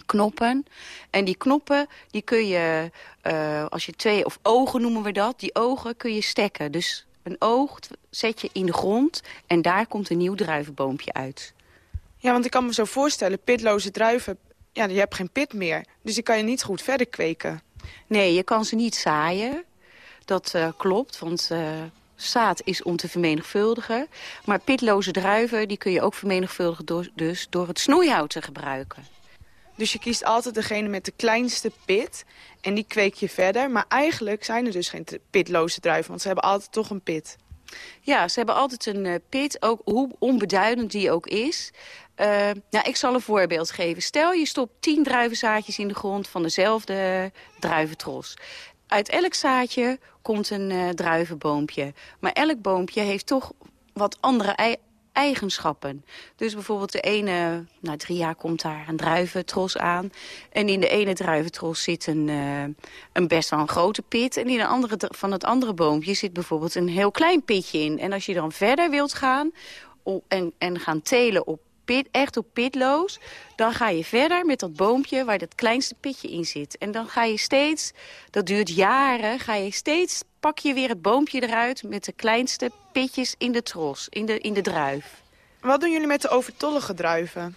Speaker 14: knoppen. En die knoppen, die kun je, als je twee, of ogen noemen we dat, die ogen kun je stekken. Dus een oog zet je in de grond en daar komt een nieuw druivenboompje uit.
Speaker 11: Ja, want ik kan me zo voorstellen, pitloze druiven, ja, je hebt geen pit meer. Dus die kan je niet goed verder kweken.
Speaker 14: Nee, je kan ze niet zaaien. Dat uh, klopt, want uh, zaad is om te vermenigvuldigen. Maar pitloze druiven die kun je ook vermenigvuldigen door, dus door het snoeihout te gebruiken.
Speaker 11: Dus je kiest altijd degene met de kleinste pit en die kweek je verder. Maar eigenlijk zijn er dus geen pitloze druiven, want ze hebben altijd toch een pit.
Speaker 14: Ja, ze hebben altijd een uh, pit, ook hoe onbeduidend die ook is. Uh, nou, ik zal een voorbeeld geven. Stel, je stopt tien druivenzaadjes in de grond van dezelfde druiventros. Uit elk zaadje komt een uh, druivenboompje. Maar elk boompje heeft toch wat andere eigenschappen. Dus bijvoorbeeld de ene, na drie jaar komt daar een druiventros aan. En in de ene druiventros zit een, uh, een best wel een grote pit. En in de andere, van het andere boompje zit bijvoorbeeld een heel klein pitje in. En als je dan verder wilt gaan en, en gaan telen op pit, echt op pitloos... dan ga je verder met dat boompje waar dat kleinste pitje in zit. En dan ga je steeds, dat duurt jaren, ga je steeds... pak je weer het boompje eruit met de kleinste pitjes in de tros, in de, in de druif.
Speaker 11: Wat doen jullie met de overtollige druiven?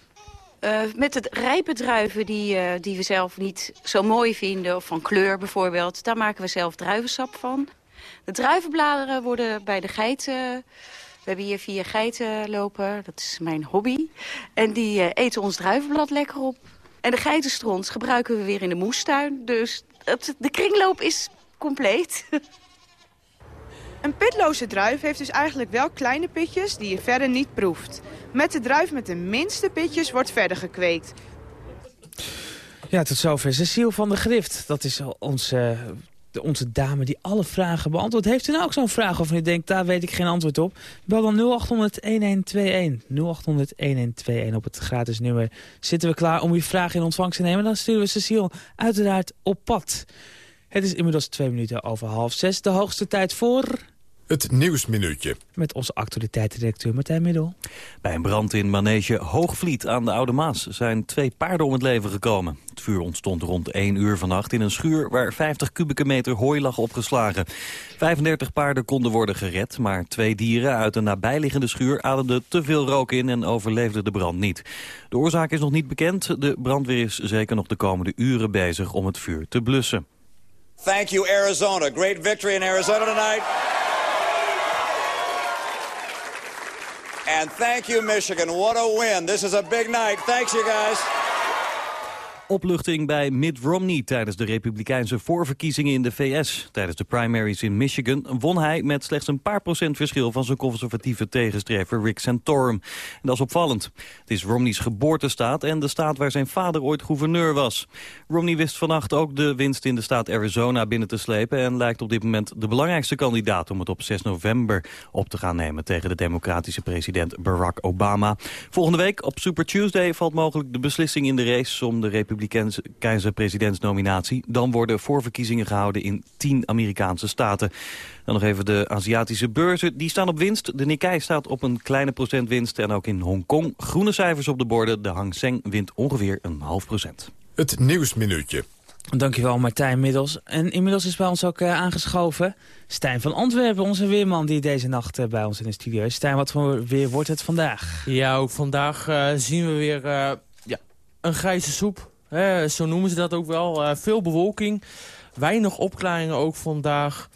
Speaker 14: Uh, met de rijpe druiven die, uh, die we zelf niet zo mooi vinden, of van kleur bijvoorbeeld... daar maken we zelf druivensap van. De druivenbladeren worden bij de geiten we hebben hier vier geiten lopen, dat is mijn hobby. En die uh, eten ons druivenblad lekker op. En de geitenstront gebruiken we weer in de moestuin. Dus het, de kringloop is compleet.
Speaker 11: Een pitloze druif heeft dus eigenlijk wel kleine pitjes die je verder niet proeft. Met de druif met de minste pitjes wordt verder gekweekt.
Speaker 3: Ja, tot zover Cecile van der Grift. Dat is onze onze dame die alle vragen beantwoordt. Heeft u nou ook zo'n vraag of u denkt, daar weet ik geen antwoord op? Bel dan 0800-1121. 0800-1121 op het gratis nummer. Zitten we klaar om uw vraag in ontvangst te nemen? Dan sturen we Cecile uiteraard op pad. Het is inmiddels twee minuten over half zes. De hoogste tijd voor...
Speaker 2: Het Nieuwsminuutje.
Speaker 3: Met onze actualiteitsdirecteur Martijn Middel.
Speaker 7: Bij een brand in Manege Hoogvliet aan de Oude Maas zijn twee paarden om het leven gekomen. Het vuur ontstond rond 1 uur vannacht in een schuur waar 50 kubieke meter hooi lag opgeslagen. 35 paarden konden worden gered, maar twee dieren uit een nabijliggende schuur ademden te veel rook in en overleefden de brand niet. De oorzaak is nog niet bekend. De brandweer is zeker nog de komende uren bezig om het vuur te blussen.
Speaker 15: Thank you Arizona. Great victory in Arizona tonight. And thank you, Michigan. What a win. This is a big night. Thanks, you guys.
Speaker 7: Opluchting bij Mitt Romney tijdens de republikeinse voorverkiezingen in de VS. Tijdens de primaries in Michigan won hij met slechts een paar procent verschil van zijn conservatieve tegenstrever Rick Santorum. En dat is opvallend. Het is Romney's geboortestaat en de staat waar zijn vader ooit gouverneur was. Romney wist vannacht ook de winst in de staat Arizona binnen te slepen en lijkt op dit moment de belangrijkste kandidaat om het op 6 november op te gaan nemen tegen de democratische president Barack Obama. Volgende week op Super Tuesday valt mogelijk de beslissing in de race om de republikeinen republikeinse presidentsnominatie. Dan worden voorverkiezingen gehouden in tien Amerikaanse staten. Dan nog even de Aziatische beurzen. Die staan op winst. De Nikkei staat op een kleine procentwinst. En ook in Hongkong groene cijfers op de borden. De Hang Seng wint ongeveer een half procent.
Speaker 2: Het Nieuwsminuutje.
Speaker 3: Dankjewel Martijn Middels. En inmiddels is bij ons ook uh, aangeschoven Stijn van Antwerpen, onze weerman die deze nacht uh, bij ons in de studio is. Stijn, wat voor weer wordt het vandaag?
Speaker 16: Ja, ook vandaag uh, zien we weer ja, een grijze soep zo noemen ze dat ook wel. Uh, veel bewolking, weinig opklaringen ook vandaag.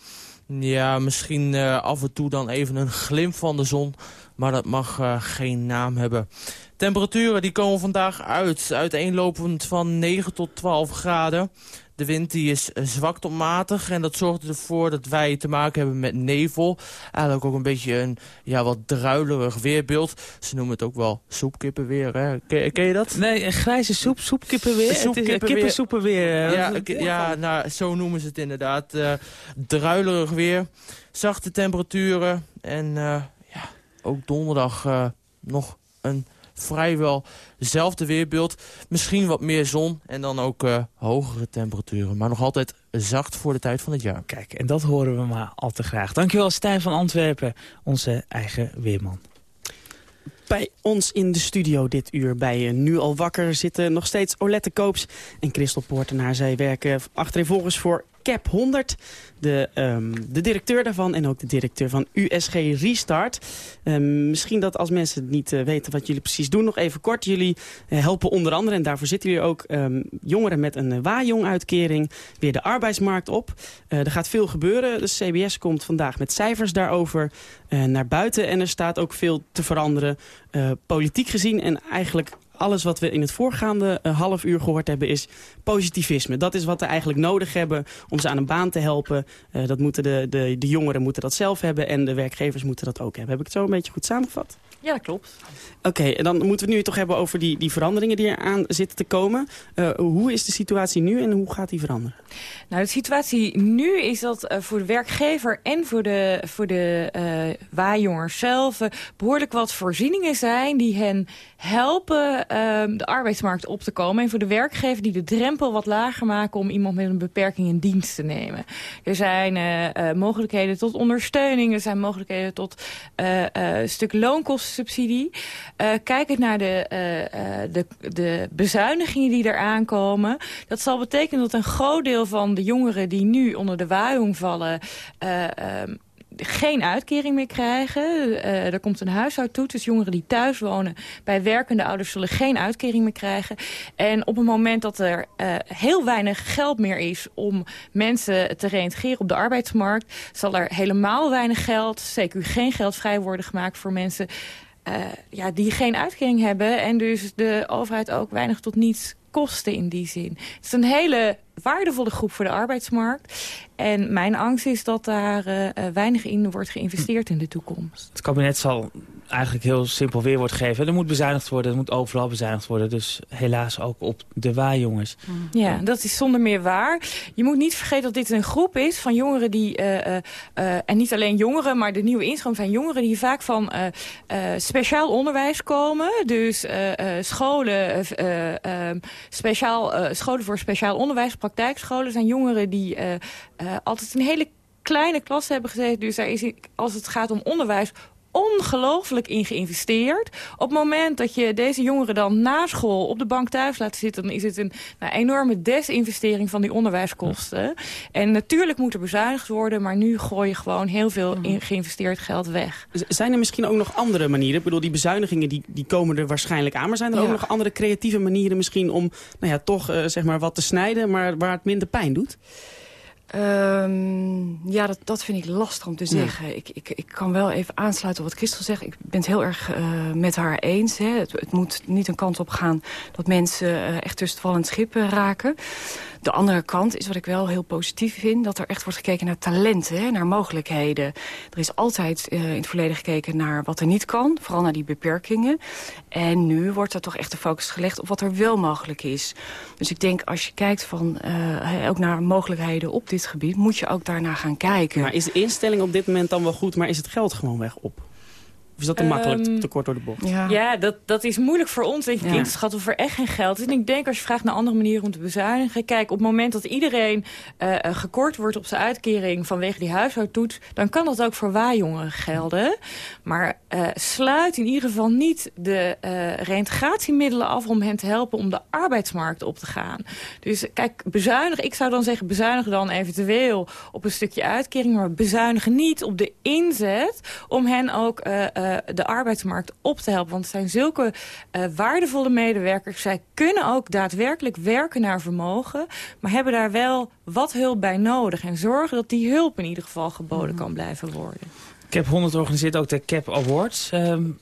Speaker 16: Ja, misschien uh, af en toe dan even een glimp van de zon. Maar dat mag uh, geen naam hebben. Temperaturen die komen vandaag uit. Uiteenlopend van 9 tot 12 graden. De wind die is zwak tot matig en dat zorgt ervoor dat wij te maken hebben met nevel. Eigenlijk ook een beetje een ja, wat druilerig weerbeeld. Ze noemen het ook wel soepkippenweer. Hè? Ken, ken je dat?
Speaker 3: Nee, een grijze soep, soepkippenweer. Kippensoepenweer.
Speaker 16: Ja, ja nou, zo noemen ze het inderdaad. Uh, druilerig weer, zachte temperaturen en uh, ja, ook donderdag uh, nog een vrijwel hetzelfde weerbeeld. Misschien wat meer zon en dan ook uh, hogere temperaturen. Maar nog altijd zacht voor de tijd van het jaar.
Speaker 3: Kijk, en dat horen we maar al te graag. Dankjewel Stijn van Antwerpen, onze eigen weerman. Bij ons in de studio dit uur bij uh, Nu Al Wakker zitten nog steeds Olette Koops en Christel Poortenaar. Zij werken achtereenvolgens voor CAP 100 de, um, de directeur daarvan en ook de directeur van USG Restart. Um, misschien dat als mensen niet uh, weten wat jullie precies doen, nog even kort. Jullie uh, helpen onder andere, en daarvoor zitten jullie ook, um, jongeren met een uh, waaijong-uitkering weer de arbeidsmarkt op. er gaat veel gebeuren. De CBS komt vandaag met cijfers daarover naar buiten. En er staat ook veel te veranderen, politiek gezien en eigenlijk alles wat we in het voorgaande uh, half uur gehoord hebben is positivisme. Dat is wat we eigenlijk nodig hebben om ze aan een baan te helpen. Uh, dat moeten de, de, de jongeren moeten dat zelf hebben en de werkgevers moeten dat ook hebben. Heb ik het zo een beetje goed samengevat?
Speaker 6: Ja, dat klopt.
Speaker 4: Oké, okay, en dan moeten we het nu toch hebben over die, die veranderingen die eraan zitten te komen. Uh, hoe is de situatie nu en hoe gaat die veranderen?
Speaker 6: Nou, de situatie nu is dat uh, voor de werkgever en voor de, voor de uh, waaijongers zelf... behoorlijk wat voorzieningen zijn die hen helpen de arbeidsmarkt op te komen. En voor de werkgever die de drempel wat lager maken om iemand met een beperking in dienst te nemen. Er zijn mogelijkheden tot ondersteuning, er zijn mogelijkheden tot een stuk loonkosten uh, kijkend naar de, uh, uh, de, de bezuinigingen die eraan komen... dat zal betekenen dat een groot deel van de jongeren die nu onder de waaijong vallen... Um, geen uitkering meer krijgen. Uh, er komt een huishoudtoets, dus jongeren die thuis wonen... bij werkende ouders zullen geen uitkering meer krijgen. En op het moment dat er uh, heel weinig geld meer is... om mensen te reïntegreren op de arbeidsmarkt... zal er helemaal weinig geld, zeker geen geld vrij worden gemaakt voor mensen... Uh, ja, die geen uitkering hebben en dus de overheid ook weinig tot niets kosten in die zin. Het is een hele waardevolle groep voor de arbeidsmarkt. En mijn angst is dat daar uh, weinig in wordt geïnvesteerd in de toekomst.
Speaker 3: Het kabinet zal eigenlijk heel simpel weer wordt gegeven. Er moet bezuinigd worden, er moet overal bezuinigd worden. Dus helaas ook op de waarjongens.
Speaker 6: Ja, dat is zonder meer waar. Je moet niet vergeten dat dit een groep is van jongeren die... Uh, uh, uh, en niet alleen jongeren, maar de nieuwe instroom zijn jongeren... die vaak van speciaal onderwijs komen. Dus scholen, ehm, speciaal, scholen voor speciaal onderwijs, praktijkscholen... zijn jongeren die altijd een hele kleine klas hebben gezeten. Dus daar is, als het gaat om onderwijs ongelooflijk in geïnvesteerd. Op het moment dat je deze jongeren dan na school op de bank thuis laat zitten... dan is het een nou, enorme desinvestering van die onderwijskosten. En natuurlijk moet er bezuinigd worden... maar nu gooi je gewoon heel veel in geïnvesteerd geld weg.
Speaker 4: Zijn er misschien ook nog andere manieren? Ik bedoel, die bezuinigingen die, die komen er waarschijnlijk aan. Maar zijn er
Speaker 6: Ja.
Speaker 4: ook nog andere creatieve manieren misschien om nou ja, toch uh, zeg maar wat te snijden... maar waar het minder pijn doet?
Speaker 5: Um, ja, dat, dat vind ik lastig om te zeggen. Ja. Ik, ik, ik kan wel even aansluiten op wat Christel zegt. Ik ben het heel erg uh, met haar eens. Hè. Het, het, moet niet een kant op gaan dat mensen uh, echt tussen het vallend schip uh, raken. De andere kant is wat ik wel heel positief vind... dat er echt wordt gekeken naar talenten, hè, naar mogelijkheden. Er is altijd uh, in het verleden gekeken naar wat er niet kan. Vooral naar die beperkingen. En nu wordt er toch echt de focus gelegd op wat er wel mogelijk is. Dus ik denk als je kijkt van, uh, ook naar mogelijkheden op dit gebied... moet je ook daarnaar gaan kijken.
Speaker 4: Maar is de instelling op dit moment dan wel goed... maar is het geld gewoon weg op? Of is dat te makkelijk,
Speaker 6: Ehm,
Speaker 4: te kort door de bocht?
Speaker 6: Ja, ja dat, dat is moeilijk voor ons denk ik,
Speaker 4: Ja.
Speaker 6: in te schatten of er echt geen geld is. En ik denk als je vraagt naar andere manieren om te bezuinigen... kijk, op het moment dat iedereen eh, eh, gekort wordt op zijn uitkering vanwege die huishoudtoets... dan kan dat ook voor waaijongeren gelden. Maar eh, sluit in ieder geval niet de eh reïntegratiemiddelen af... om hen te helpen om de arbeidsmarkt op te gaan. Dus kijk, bezuinigen, ik zou dan zeggen... bezuinigen dan eventueel op een stukje uitkering... maar bezuinigen niet op de inzet om hen ook... eh, eh, de arbeidsmarkt op te helpen. Want het zijn zulke uh, waardevolle medewerkers. Zij kunnen ook daadwerkelijk werken naar vermogen. Maar hebben daar wel wat hulp bij nodig. En zorgen dat die hulp in ieder geval geboden kan blijven worden.
Speaker 3: Cap 100 organiseert ook de Cap Awards. Um,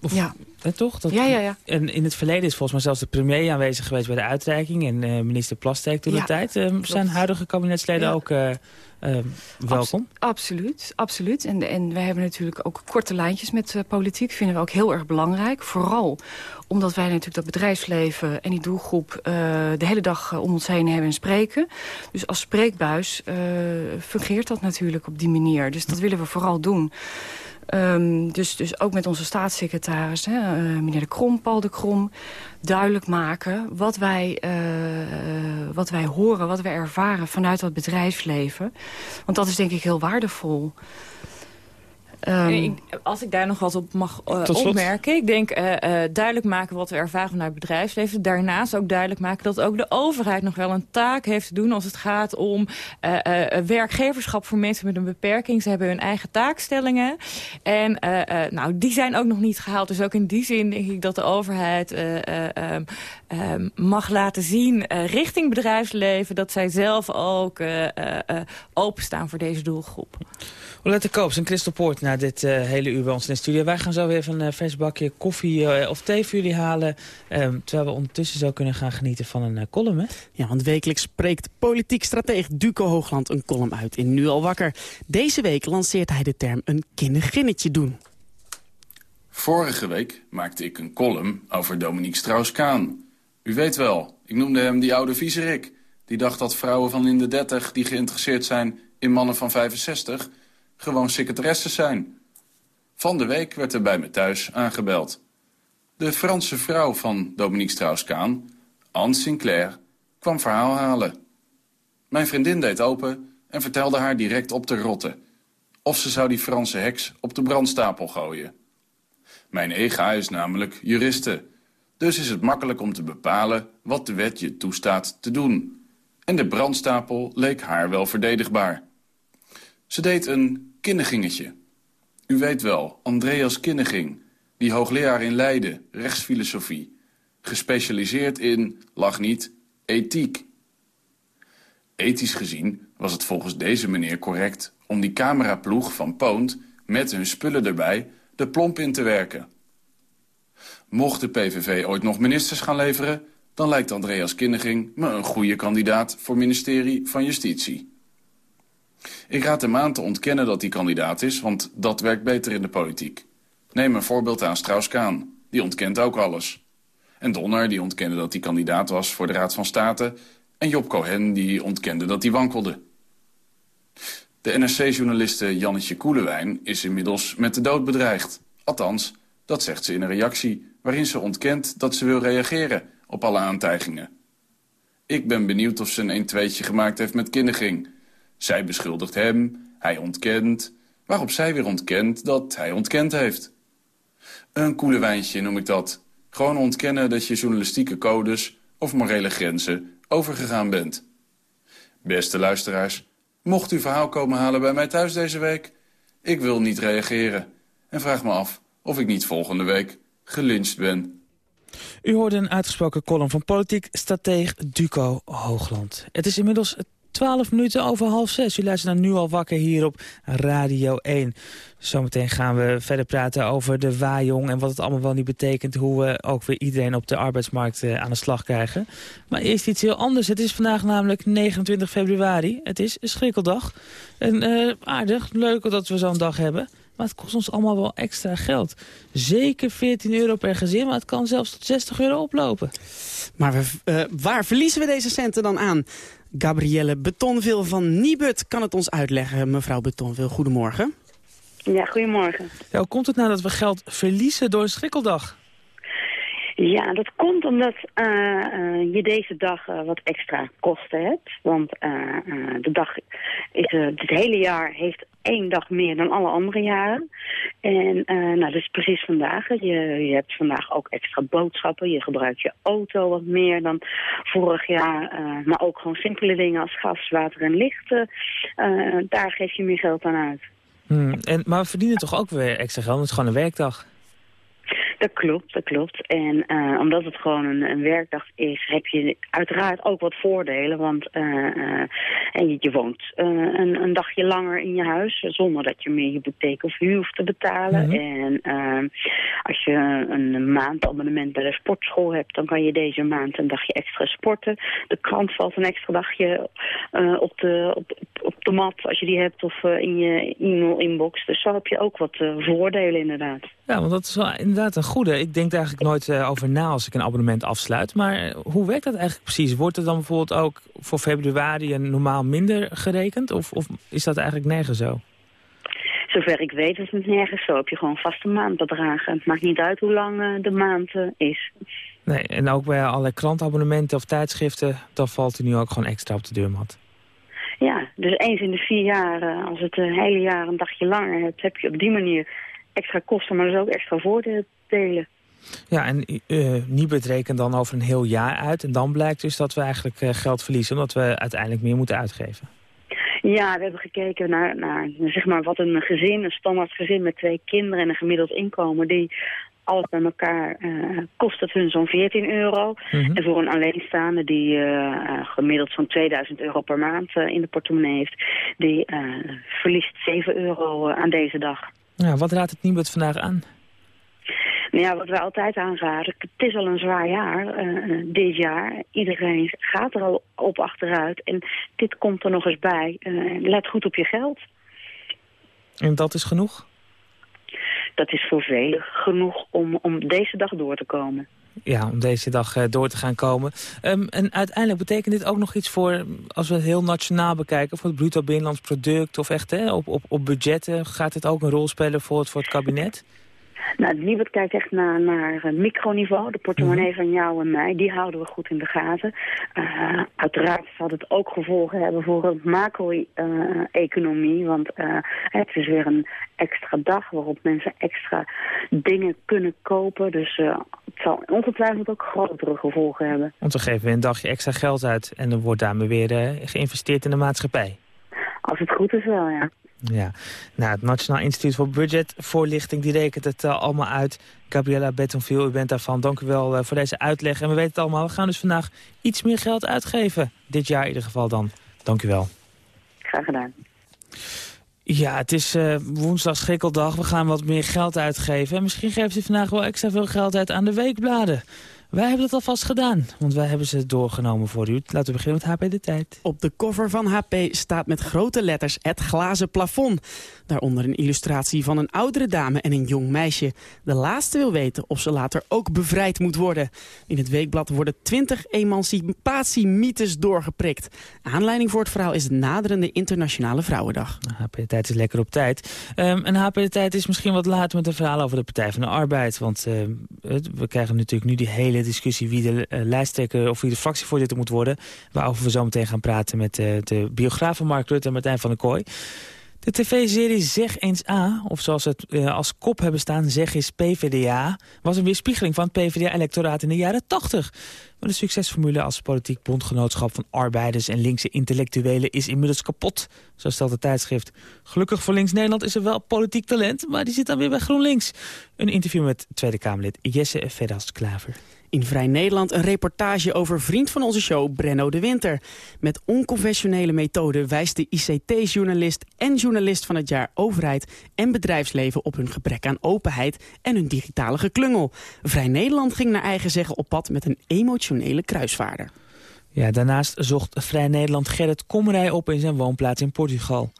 Speaker 3: of,
Speaker 5: ja.
Speaker 3: Eh, toch? Dat,
Speaker 5: ja, ja, ja.
Speaker 3: En in het verleden is volgens mij zelfs de premier aanwezig geweest bij de uitreiking. En uh, minister Plasterk toen
Speaker 5: ja,
Speaker 3: de tijd. Um, zijn huidige kabinetsleden ja. ook... Uh, uh, welkom.
Speaker 5: Abs absoluut, absoluut. En, en wij hebben natuurlijk ook korte lijntjes met uh, politiek. Vinden we ook heel erg belangrijk. Vooral omdat wij natuurlijk dat bedrijfsleven en die doelgroep uh, de hele dag om ons heen hebben en spreken. Dus als spreekbuis fungeert dat natuurlijk op die manier. Dus dat willen we vooral doen. Ehm, dus, dus ook met onze staatssecretaris, hè, uh, meneer de Krom, Paul de Krom... duidelijk maken wat wij, uh, wat wij horen, wat wij ervaren vanuit dat bedrijfsleven. Want dat is denk ik heel waardevol.
Speaker 6: Um, als ik daar nog wat op mag uh, opmerken. Ik denk uh, uh, duidelijk maken wat we ervaren vanuit het bedrijfsleven. Daarnaast ook duidelijk maken dat ook de overheid nog wel een taak heeft te doen... als het gaat om werkgeverschap voor mensen met een beperking. Ze hebben hun eigen taakstellingen. En nou, die zijn ook nog niet gehaald. Dus ook in die zin denk ik dat de overheid um, mag laten zien richting bedrijfsleven... dat zij zelf ook openstaan voor deze doelgroep.
Speaker 3: Olette Koops en Christel Poort na dit uh, hele uur bij ons in de studio. Wij gaan zo weer even een vers bakje koffie uh, of thee voor jullie halen. Um, terwijl we ondertussen zo kunnen gaan genieten van een uh, column. Hè?
Speaker 4: Ja, want wekelijks spreekt politiek strateeg Duco Hoogland een column uit in Nu al wakker. Deze week lanceert hij de term een kinderginnetje doen.
Speaker 17: Vorige week maakte ik een column over Dominique Strauss-Kaan. U weet wel, ik noemde hem die oude viezerik. Die dacht dat vrouwen van in de 30 die geïnteresseerd zijn in mannen van 65 gewoon secretaresses zijn. Van de week werd er bij me thuis aangebeld. De Franse vrouw van Dominique Strauss-Kaan, Anne Sinclair, kwam verhaal halen. Mijn vriendin deed open en vertelde haar direct op te rotten. Of ze zou die Franse heks op de brandstapel gooien. Mijn ega is namelijk juriste. Dus is het makkelijk om te bepalen wat de wet je toestaat te doen. En de brandstapel leek haar wel verdedigbaar. Ze deed een Kinnegingetje. U weet wel, Andreas Kinneging, die hoogleraar in Leiden, rechtsfilosofie. Gespecialiseerd in, lag niet, ethiek. Ethisch gezien was het volgens deze meneer correct om die cameraploeg van Poont met hun spullen erbij de plomp in te werken. Mocht de PVV ooit nog ministers gaan leveren, dan lijkt Andreas Kinneging me een goede kandidaat voor ministerie van Justitie. Ik raad hem aan te ontkennen dat hij kandidaat is, want dat werkt beter in de politiek. Neem een voorbeeld aan Strauss-Kaan. Die ontkent ook alles. En Donner, die ontkende dat hij kandidaat was voor de Raad van State. En Job Cohen, die ontkende dat hij wankelde. De NRC-journaliste Jannetje Koelewijn is inmiddels met de dood bedreigd. Althans, dat zegt ze in een reactie waarin ze ontkent dat ze wil reageren op alle aantijgingen. Ik ben benieuwd of ze een 1 gemaakt heeft met Kinneging... Zij beschuldigt hem, hij ontkent, waarop zij weer ontkent dat hij ontkend heeft. Een koele wijntje noem ik dat. Gewoon ontkennen dat je journalistieke codes of morele grenzen overgegaan bent. Beste luisteraars, mocht u verhaal komen halen bij mij thuis deze week... ik wil niet reageren en vraag me af of ik niet volgende week gelyncht ben.
Speaker 3: U hoorde een uitgesproken column van politiek strateeg Duco Hoogland. Het is inmiddels 12 minuten over half zes. U luistert naar Nu al wakker hier op Radio 1. Zometeen gaan we verder praten over de waaijong... en wat het allemaal wel niet betekent... hoe we ook weer iedereen op de arbeidsmarkt uh, aan de slag krijgen. Maar eerst iets heel anders. Het is vandaag namelijk 29 februari. Het is schrikkeldag. En uh, aardig, leuk dat we zo'n dag hebben. Maar het kost ons allemaal wel extra geld. Zeker 14 euro per gezin, maar het kan zelfs tot 60 euro oplopen.
Speaker 4: Maar we, uh, waar verliezen we deze centen dan aan? Gabrielle Betonville van Nibud kan het ons uitleggen. Mevrouw Betonville, goedemorgen.
Speaker 18: Ja, goedemorgen.
Speaker 3: Ja, hoe komt het nou dat we geld verliezen door een schrikkeldag?
Speaker 18: Ja, dat komt omdat uh, uh, je deze dag uh, wat extra kosten hebt. Want de dag is, het hele jaar heeft één dag meer dan alle andere jaren. En nou, dat is precies vandaag. Je, je hebt vandaag ook extra boodschappen. Je gebruikt je auto wat meer dan vorig jaar. maar ook gewoon simpele dingen als gas, water en licht. daar geef je meer geld aan uit.
Speaker 3: Hmm, en, maar we verdienen toch ook weer extra geld? Het is gewoon een werkdag.
Speaker 18: Dat klopt, dat klopt. En uh, omdat het gewoon een, een, werkdag is, heb je uiteraard ook wat voordelen. Want uh, uh, en je, je woont een, een, dagje langer in je huis, zonder dat je meer hypotheek of huur hoeft te betalen. Mm -hmm. En als je een maandabonnement bij de sportschool hebt, dan kan je deze maand een dagje extra sporten. De krant valt een extra dagje op, de, op, op de mat, als je die hebt, of in je e-mail inbox. Dus zo heb je ook wat voordelen inderdaad.
Speaker 3: Ja, want dat is wel inderdaad een goede. Ik denk daar eigenlijk nooit uh, over na als ik een abonnement afsluit. Maar uh, hoe werkt dat eigenlijk precies? Wordt er dan bijvoorbeeld ook voor februari een normaal minder gerekend? Of, of is dat eigenlijk nergens zo?
Speaker 18: Zover ik weet is het nergens zo. Heb je gewoon vaste maandbedragen. Het maakt niet uit hoe lang eh, de maand eh, is.
Speaker 3: Nee, en ook bij alle krantabonnementen of tijdschriften... dan valt u nu ook gewoon extra op de deurmat.
Speaker 18: Ja, dus eens in de vier jaar, eh, als het een hele jaar een dagje langer hebt... heb je op die manier extra kosten, maar dus ook extra
Speaker 3: Ja, en uh, Nibud rekent dan over een heel jaar uit. En dan blijkt dus dat we eigenlijk uh, geld verliezen... omdat we uiteindelijk meer moeten uitgeven.
Speaker 18: Ja, we hebben gekeken naar, naar zeg maar wat een gezin, een standaard gezin met twee kinderen en een gemiddeld inkomen. Die alles bij elkaar uh, kost het hun zo'n 14 euro.
Speaker 3: Mhm.
Speaker 18: En voor een alleenstaande die uh, gemiddeld zo'n 2000 euro per maand uh, in de portemonnee heeft, die verliest 7 euro aan deze dag.
Speaker 3: Ja, wat raadt het Nibud vandaag aan?
Speaker 18: Nou ja, wat wij altijd aanraden, het is al een zwaar jaar, uh, dit jaar. Iedereen gaat er al op achteruit en dit komt er nog eens bij. Uh, let goed op je geld.
Speaker 3: En dat is genoeg?
Speaker 18: Dat is voor velen genoeg om, om deze dag door te komen.
Speaker 3: Ja, om deze dag uh, door te gaan komen. Um, en uiteindelijk betekent dit ook nog iets voor, als we het heel nationaal bekijken... voor het bruto binnenlands product of echt hè, op, op, op budgetten... gaat dit ook een rol spelen voor het, voor het kabinet?
Speaker 18: Nou, het Nibud kijkt echt naar, naar uh, microniveau. De portemonnee mm -hmm. van jou en mij, die houden we goed in de gaten. Uh, uiteraard zal het ook gevolgen hebben voor de macro-economie. want uh, het is weer een extra dag waarop mensen extra dingen kunnen kopen. Dus het zal ongetwijfeld ook grotere gevolgen hebben.
Speaker 3: Want dan geven we een dagje extra geld uit en dan wordt daarmee weer geïnvesteerd in de maatschappij.
Speaker 18: Als het goed is wel, ja.
Speaker 3: Ja, nou, het Nationaal Instituut voor Budgetvoorlichting die rekent het uh, allemaal uit. Gabriella Bettonville, u bent daarvan. Dank u wel uh, voor deze uitleg. En we weten het allemaal, we gaan dus vandaag iets meer geld uitgeven. Dit jaar in ieder geval dan. Dank u wel.
Speaker 18: Graag gedaan.
Speaker 3: Ja, het is uh, woensdag schrikkeldag. We gaan wat meer geld uitgeven. En misschien geeft u vandaag wel extra veel geld uit aan de weekbladen. Wij hebben dat alvast gedaan, want wij hebben ze doorgenomen voor u. Laten we beginnen met HP De Tijd.
Speaker 4: Op de cover van HP staat met grote letters het glazen plafond. Daaronder een illustratie van een oudere dame en een jong meisje. De laatste wil weten of ze later ook bevrijd moet worden. In het weekblad worden 20 emancipatiemythes doorgeprikt. Aanleiding voor het verhaal is de naderende Internationale Vrouwendag.
Speaker 3: HP De Tijd is lekker op tijd. Um, en HP De Tijd is misschien wat laat met een verhaal over de Partij van de Arbeid. Want uh, we krijgen natuurlijk nu die hele discussie wie de uh, lijsttrekker of wie de fractievoorzitter moet worden. Waarover we zo meteen gaan praten met uh, de biografen Mark Rutte en Martijn van der Kooi. De tv-serie Zeg eens A, of zoals het uh, als kop hebben staan Zeg is PvdA... was een weerspiegeling van het PvdA-electoraat in de jaren 80. Maar de succesformule als politiek bondgenootschap van arbeiders en linkse intellectuelen is inmiddels kapot. Zo stelt het tijdschrift. Gelukkig voor Links Nederland is er wel politiek talent, maar die zit dan weer bij GroenLinks. Een interview met Tweede Kamerlid Jesse Verrast-Klaver.
Speaker 4: In Vrij Nederland een reportage over vriend van onze show, Brenno de Winter. Met onconventionele methoden wijst de ICT-journalist en journalist van het jaar overheid en bedrijfsleven op hun gebrek aan openheid en hun digitale geklungel. Vrij Nederland ging naar eigen zeggen op pad met een emotionele kruisvaarder.
Speaker 3: Ja, daarnaast zocht Vrij Nederland Gerrit Komrij op in zijn woonplaats in Portugal.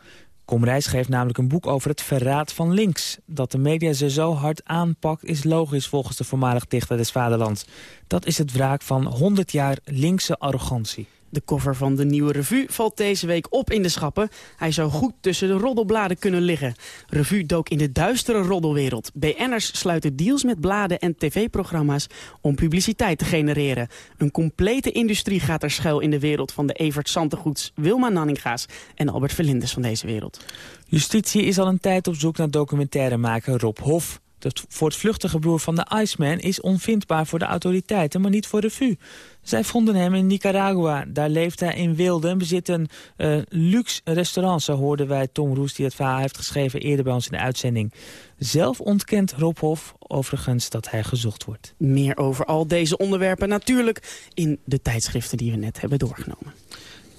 Speaker 3: Komrij schreef namelijk een boek over het verraad van links. Dat de media ze zo hard aanpakt is logisch volgens de voormalig dichter des vaderlands. Dat is het wraak van 100 jaar linkse arrogantie.
Speaker 4: De cover van de nieuwe revue valt deze week op in de schappen. Hij zou goed tussen de roddelbladen kunnen liggen. Revue dook in de duistere roddelwereld. BN'ers sluiten deals met bladen en tv-programma's om publiciteit te genereren. Een complete industrie gaat er schuil in de wereld van de Evert Santegoeds, Wilma Nanninga's en Albert Verlindes van deze wereld.
Speaker 3: Justitie is al een tijd op zoek naar documentairemaker Rob Hof. De voortvluchtige broer van de Iceman is onvindbaar voor de autoriteiten, maar niet voor revue. Zij vonden hem in Nicaragua. Daar leeft hij in wilde en bezit een uh, luxe restaurant. Zo hoorden wij Tom Roes, die het verhaal heeft geschreven eerder bij ons in de uitzending. Zelf ontkent Rob Hof overigens dat hij gezocht wordt.
Speaker 4: Meer over al deze onderwerpen natuurlijk in de tijdschriften die we net hebben doorgenomen.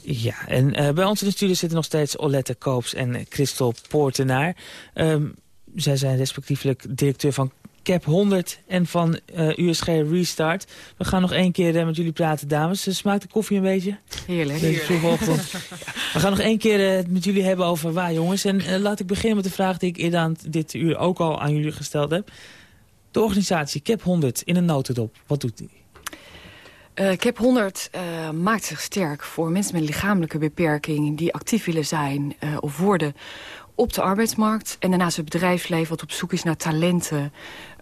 Speaker 3: Ja, en uh, bij ons in de studio zitten nog steeds Olette Koops en Christel Poortenaar. Um, zij zijn respectievelijk directeur van Cap 100 en van uh, USG Restart. We gaan nog één keer uh, met jullie praten, dames. Smaakt de koffie een beetje?
Speaker 5: Heerlijk.
Speaker 3: Heerlijk. We gaan nog één keer uh, met jullie hebben over waar, jongens. En laat ik beginnen met de vraag die ik eerder aan dit uur ook al aan jullie gesteld heb. De organisatie Cap 100 in een notendop, wat doet die?
Speaker 5: Uh, Cap 100 uh, maakt zich sterk voor mensen met lichamelijke beperking... die actief willen zijn uh, of worden op de arbeidsmarkt. En daarnaast het bedrijfsleven wat op zoek is naar talenten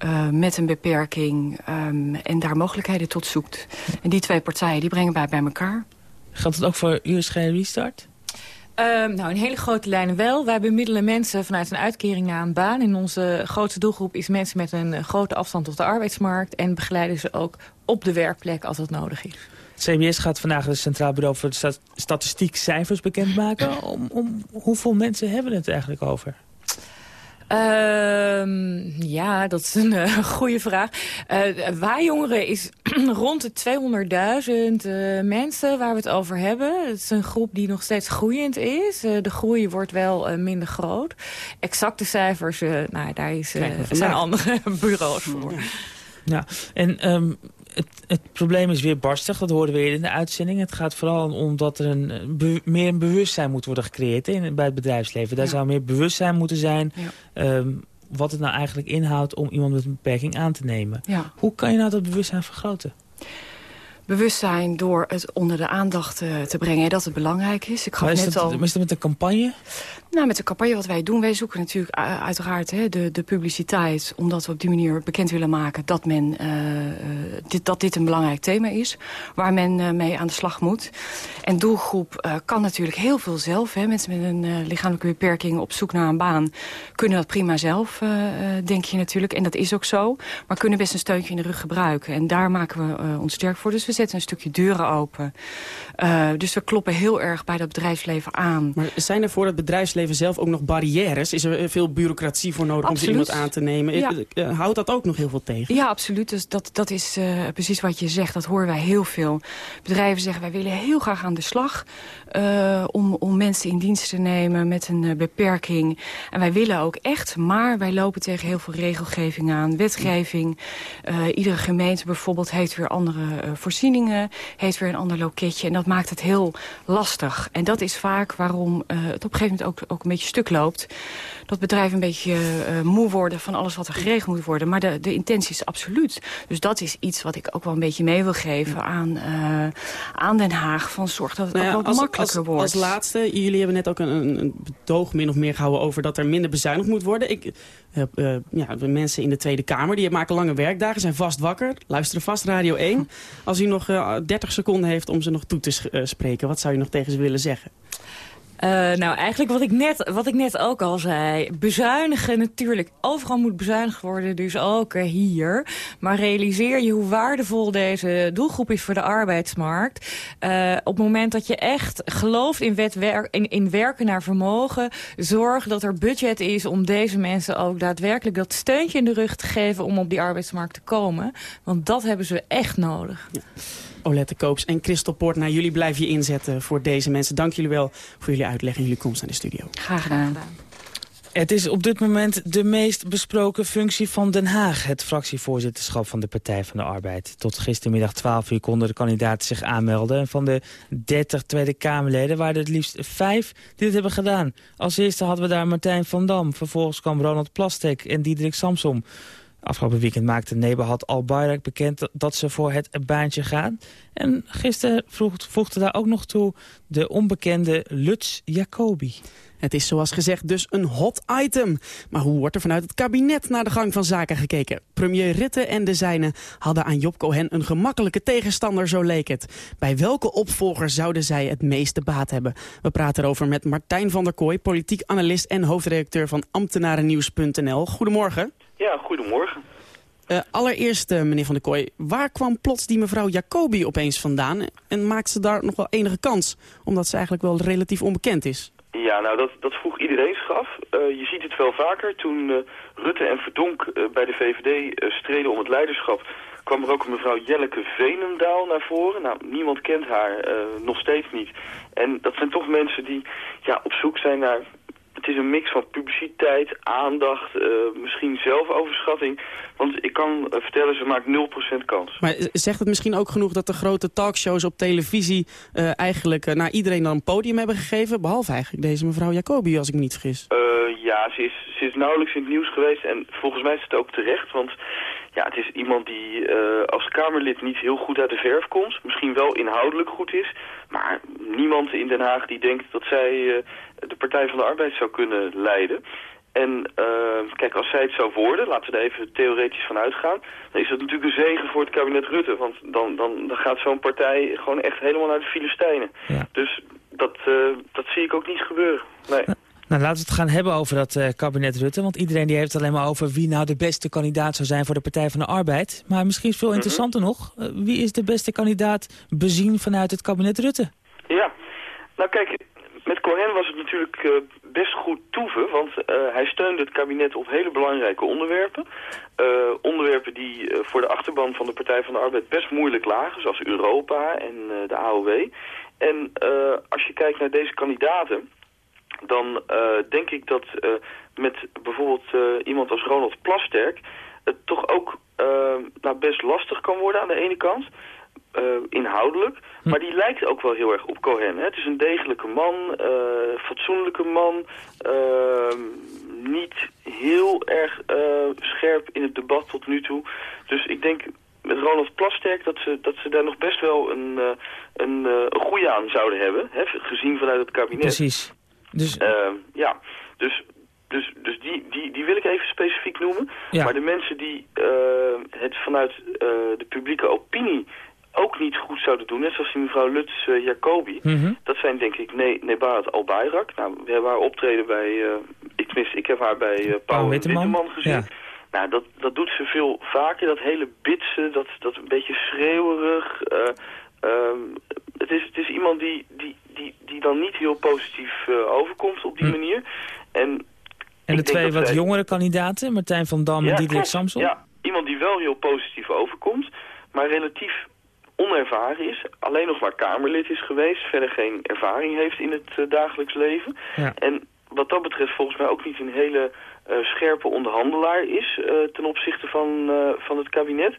Speaker 5: uh, met een beperking. Um, en daar mogelijkheden tot zoekt. En die twee partijen die brengen wij bij elkaar.
Speaker 3: Geldt het ook voor USG Restart?
Speaker 6: Um, nou, in hele grote lijnen wel. Wij bemiddelen mensen vanuit een uitkering naar een baan. En onze grootste doelgroep is mensen met een grote afstand tot de arbeidsmarkt. En begeleiden ze ook op de werkplek als dat nodig is.
Speaker 3: CBS gaat vandaag het Centraal Bureau voor de Statistiek cijfers bekendmaken. Om, om, hoeveel mensen hebben het eigenlijk over?
Speaker 6: Uh, ja, dat is een uh, goede vraag. Uh, Waaijongeren is rond de 200.000 uh, mensen waar we het over hebben. Het is een groep die nog steeds groeiend is. de groei wordt wel minder groot. Exacte cijfers, nou, daar is, zijn andere bureaus voor.
Speaker 3: Ja, ja. en um, het, het, probleem is weer barstig, dat hoorden we eerder in de uitzending. Het gaat vooral om dat er een, meer een bewustzijn moet worden gecreëerd in, bij het bedrijfsleven. Daar zou meer bewustzijn moeten zijn um, wat het nou eigenlijk inhoudt om iemand met een beperking aan te nemen. Hoe kan je nou dat bewustzijn vergroten?
Speaker 5: bewustzijn door het onder de aandacht uh, te brengen dat het belangrijk is.
Speaker 3: Ik gaf is, net dat, al... is dat met een campagne?
Speaker 5: Nou, met de campagne wat wij doen, wij zoeken natuurlijk uiteraard hè, de, de publiciteit... omdat we op die manier bekend willen maken dat, men, uh, dit, dat dit een belangrijk thema is... waar men mee aan de slag moet. En doelgroep kan natuurlijk heel veel zelf. Hè. Mensen met een lichamelijke beperking op zoek naar een baan... kunnen dat prima zelf, denk je natuurlijk. En dat is ook zo. Maar kunnen best een steuntje in de rug gebruiken. En daar maken we ons sterk voor. Dus we zetten een stukje deuren open. dus we kloppen heel erg bij dat bedrijfsleven aan.
Speaker 4: Maar zijn er voor het bedrijfsleven zelf ook nog barrières? Is er veel bureaucratie voor nodig om iemand aan te nemen? Ja. Eh, houdt dat ook nog heel veel tegen?
Speaker 5: Ja, absoluut. Dus dat, dat is uh, precies wat je zegt. Dat horen wij heel veel. Bedrijven zeggen, wij willen heel graag aan de slag... Uh, om, om mensen in dienst te nemen met een uh, beperking. En wij willen ook echt, maar wij lopen tegen heel veel regelgeving aan. Wetgeving. iedere gemeente bijvoorbeeld heeft weer andere voorzieningen. Heeft weer een ander loketje. En dat maakt het heel lastig. En dat is vaak waarom het op een gegeven moment ook ook een beetje stuk loopt. Dat bedrijven een beetje uh, moe worden van alles wat er geregeld moet worden. Maar de, de intentie is absoluut. Dus dat is iets wat ik ook wel een beetje mee wil geven aan, uh, aan Den Haag. Van zorg dat het nou ja, ook wat als, makkelijker
Speaker 4: als,
Speaker 5: wordt.
Speaker 4: Als laatste, jullie hebben net ook een, een betoog min of meer gehouden over dat er minder bezuinigd moet worden. Ik heb uh, ja, mensen in de Tweede Kamer, die maken lange werkdagen, zijn vast wakker. Luisteren vast Radio 1. Als u nog 30 seconden heeft om ze nog toe te spreken, wat zou je nog tegen ze willen zeggen?
Speaker 6: Uh, nou, eigenlijk wat ik, net, wat ik net ook al zei. Bezuinigen natuurlijk. Overal moet bezuinigd worden, dus ook uh, hier. Maar realiseer je hoe waardevol deze doelgroep is voor de arbeidsmarkt. Uh, op het moment dat je echt gelooft in, wet in, in werken naar vermogen... zorg dat er budget is om deze mensen ook daadwerkelijk dat steuntje in de rug te geven... om op die arbeidsmarkt te komen. Want dat hebben ze echt nodig. Ja.
Speaker 4: Olette Koops en Christel Poort. naar jullie blijf je inzetten voor deze mensen. Dank jullie wel voor jullie uitleg en jullie komst naar de studio.
Speaker 5: Graag gedaan.
Speaker 3: Het is op dit moment de meest besproken functie van Den Haag. Het fractievoorzitterschap van de Partij van de Arbeid. Tot gistermiddag 12 uur konden de kandidaten zich aanmelden. En van de 30 Tweede Kamerleden waren er het liefst vijf die dit hebben gedaan. Als eerste hadden we daar Martijn van Dam. Vervolgens kwam Ronald Plastek en Diederik Samsom. Afgelopen weekend maakte Nebahat Al-Bayrak bekend dat ze voor het baantje gaan. En gisteren voegde daar ook nog toe de onbekende Lutz Jacobi.
Speaker 4: Het is zoals gezegd dus een hot item. Maar hoe wordt er vanuit het kabinet naar de gang van zaken gekeken? Premier Rutte en de zijnen hadden aan Job Cohen een gemakkelijke tegenstander, zo leek het. Bij welke opvolger zouden zij het meeste baat hebben? We praten erover met Martijn van der Kooi, politiek analist en hoofdredacteur van ambtenarennieuws.nl. Goedemorgen.
Speaker 19: Ja, goedemorgen.
Speaker 4: Uh, allereerst, uh, meneer Van der Kooi, waar kwam plots die mevrouw Jacobi opeens vandaan? En maakt ze daar nog wel enige kans, omdat ze eigenlijk wel relatief onbekend is?
Speaker 19: Ja, nou dat, dat vroeg iedereen zich af. Uh, je ziet het wel vaker. Toen Rutte en Verdonk bij de VVD streden om het leiderschap... kwam er ook een mevrouw Jelleke Venendaal naar voren. Nou, niemand kent haar, nog steeds niet. En dat zijn toch mensen die ja, op zoek zijn naar het is een mix van publiciteit, aandacht, uh, misschien zelfoverschatting. Want ik kan uh, vertellen, ze maakt 0% kans.
Speaker 4: Maar zegt het misschien ook genoeg dat de grote talkshows op televisie... Uh, eigenlijk naar iedereen dan een podium hebben gegeven? Behalve eigenlijk deze mevrouw Jacobi, als ik me niet vergis.
Speaker 19: ja, ze is, ze is nauwelijks in het nieuws geweest. En volgens mij is het ook terecht, want ja, het is iemand die eh, als Kamerlid niet heel goed uit de verf komt. Misschien wel inhoudelijk goed is. Maar niemand in Den Haag die denkt dat zij eh, de Partij van de Arbeid zou kunnen leiden. En uh, kijk, als zij het zou worden, laten we er even theoretisch van uitgaan... dan is dat natuurlijk een zegen voor het kabinet Rutte. Want dan, dan, dan gaat zo'n partij gewoon echt helemaal naar de Filistijnen. Dus dat, dat zie ik ook niet gebeuren. Nee.
Speaker 3: Nou, laten we het gaan hebben over dat uh, kabinet Rutte. Want iedereen die heeft het alleen maar over wie nou de beste kandidaat zou zijn voor de Partij van de Arbeid. Maar misschien is veel interessanter nog. Uh, wie is de beste kandidaat bezien vanuit het kabinet Rutte?
Speaker 19: Ja, nou kijk, met Cohen was het natuurlijk uh, best goed toeven. Want hij steunde het kabinet op hele belangrijke onderwerpen. onderwerpen die voor de achterban van de Partij van de Arbeid best moeilijk lagen. Zoals Europa en de AOW. En als je kijkt naar deze kandidaten dan uh, denk ik dat uh, met bijvoorbeeld uh, iemand als Ronald Plasterk... het toch ook nou best lastig kan worden aan de ene kant... inhoudelijk, hm. maar die lijkt ook wel heel erg op Cohen. Hè? Het is een degelijke man, fatsoenlijke man... niet heel erg scherp in het debat tot nu toe. Dus ik denk met Ronald Plasterk dat ze, dat ze daar nog best wel een, een, een goede aan zouden hebben. Hè? Gezien vanuit het kabinet.
Speaker 3: Precies. Dus...
Speaker 19: Uh, ja, dus, dus, dus die, die, die wil ik even specifiek noemen.
Speaker 3: Ja.
Speaker 19: Maar de mensen die uh, het vanuit uh, de publieke opinie ook niet goed zouden doen, net zoals die mevrouw Lutz uh, Jacobi,
Speaker 3: mm -hmm.
Speaker 19: dat zijn denk ik ne Nebahat Al-Bayrak. Nou, we hebben haar optreden bij, ik, tenminste, ik heb haar bij uh, Paul
Speaker 3: Witteman,
Speaker 19: Witteman gezien.
Speaker 3: Ja.
Speaker 19: Nou, dat, dat doet ze veel vaker, dat hele bitsen, dat, dat een beetje schreeuwerig. Um, het, is, het is iemand die, die, die, die dan niet heel positief uh, overkomt op die
Speaker 3: hm.
Speaker 19: manier. En,
Speaker 3: en de twee wat zij... jongere kandidaten, Martijn van Dam
Speaker 19: ja,
Speaker 3: en Diederik Samson?
Speaker 19: Ja, iemand die wel heel positief overkomt, maar relatief onervaren is. Alleen nog maar Kamerlid is geweest, verder geen ervaring heeft in het uh, dagelijks leven.
Speaker 3: Ja.
Speaker 19: En wat dat betreft volgens mij ook niet een hele uh, scherpe onderhandelaar is ten opzichte van, van het kabinet.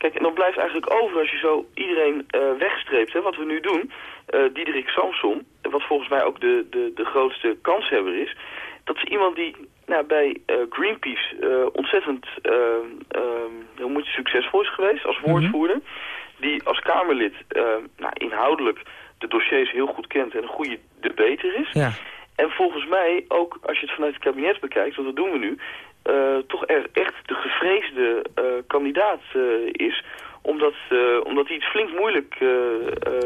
Speaker 19: Kijk, en dan blijft eigenlijk over als je zo iedereen uh, wegstreept, hè, wat we nu doen. Uh, Diederik Samson, wat volgens mij ook de, de, de grootste kanshebber is. Dat is iemand die nou, bij uh, Greenpeace ontzettend heel moet je, succesvol is geweest als woordvoerder. Mm -hmm. Die als Kamerlid nou, inhoudelijk de dossiers heel goed kent en een goede debater is.
Speaker 3: Ja.
Speaker 19: En volgens mij, ook als je het vanuit het kabinet bekijkt, want dat doen we nu... Uh, toch echt de gevreesde uh, kandidaat uh, is. Omdat, omdat hij het flink moeilijk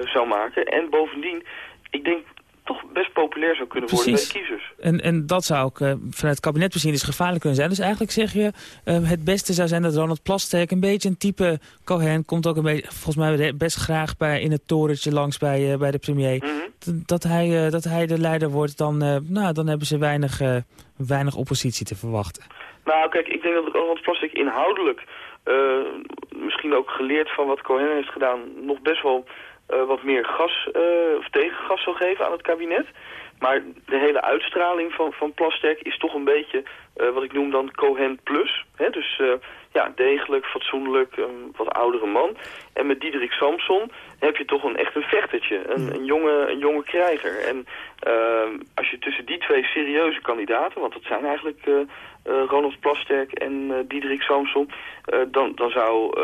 Speaker 19: zou maken. En bovendien, ik denk toch best populair zou kunnen
Speaker 3: Precies.
Speaker 19: worden bij de kiezers.
Speaker 3: En, en dat zou ook vanuit het kabinet bezien dus gevaarlijk kunnen zijn. Dus eigenlijk zeg je, het beste zou zijn dat Ronald Plasterk een beetje een type Cohen komt ook een beetje, volgens mij best graag bij, in het torentje langs bij, bij de premier.
Speaker 19: Mm
Speaker 3: -hmm. dat, hij, dat hij de leider wordt, dan, nou, dan hebben ze weinig, weinig oppositie te verwachten.
Speaker 19: Nou, kijk, ik denk dat Ronald Plasterk inhoudelijk, misschien ook geleerd van wat Cohen heeft gedaan, nog best wel wat meer gas uh, of tegengas zal geven aan het kabinet. Maar de hele uitstraling van, van Plasterk is toch een beetje wat ik noem dan Cohen plus. Hè? Dus ja, degelijk, fatsoenlijk, een wat oudere man. En met Diederik Samson heb je toch een echt een vechtertje, een, een, jonge, een jonge krijger. En uh, als je tussen die twee serieuze kandidaten, want dat zijn eigenlijk uh, uh, Ronald Plasterk en uh, Diederik Samson, dan, dan, zou,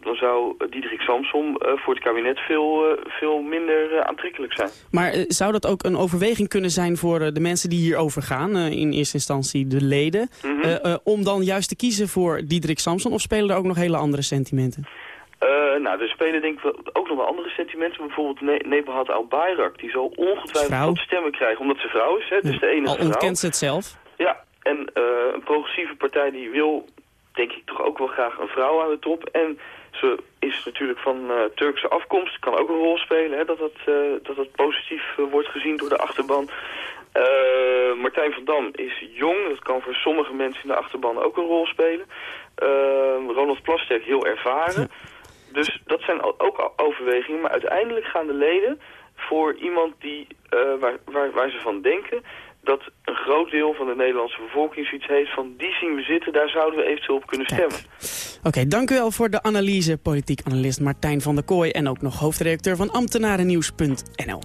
Speaker 19: dan zou Diederik Samson voor het kabinet veel, veel minder aantrekkelijk zijn.
Speaker 4: Maar zou dat ook een overweging kunnen zijn voor de mensen die hierover gaan, in eerste instantie de leden,
Speaker 19: Mhm.
Speaker 4: mm -hmm. om dan juist te kiezen voor Diederik Samson of spelen er ook nog hele andere sentimenten?
Speaker 19: Uh, nou, er spelen denk ik ook nog wel andere sentimenten. Bijvoorbeeld ne Nebahat Al-Bayrak. Die zal ongetwijfeld wat stemmen krijgen. Omdat ze vrouw is. Hè? Dus de enige
Speaker 4: Al ontkent ze het zelf?
Speaker 19: Ja, en uh, een progressieve partij die wil, denk ik, toch ook wel graag een vrouw aan de top. En ze is natuurlijk van uh, Turkse afkomst. Kan ook een rol spelen. Hè? Dat, dat, dat dat positief wordt gezien door de achterban. Martijn van Dam is jong. Dat kan voor sommige mensen in de achterban ook een rol spelen. Ronald Plasterk heel ervaren. Dus dat zijn ook overwegingen, maar uiteindelijk gaan de leden voor iemand die, uh, waar, waar, waar ze van denken dat een groot deel van de Nederlandse bevolking zoiets heeft van die zien we zitten, daar zouden we eventueel op kunnen stemmen.
Speaker 4: Oké, dank u wel voor de analyse, politiek analist Martijn van der Kooi en ook nog hoofdredacteur van ambtenarennieuws.nl.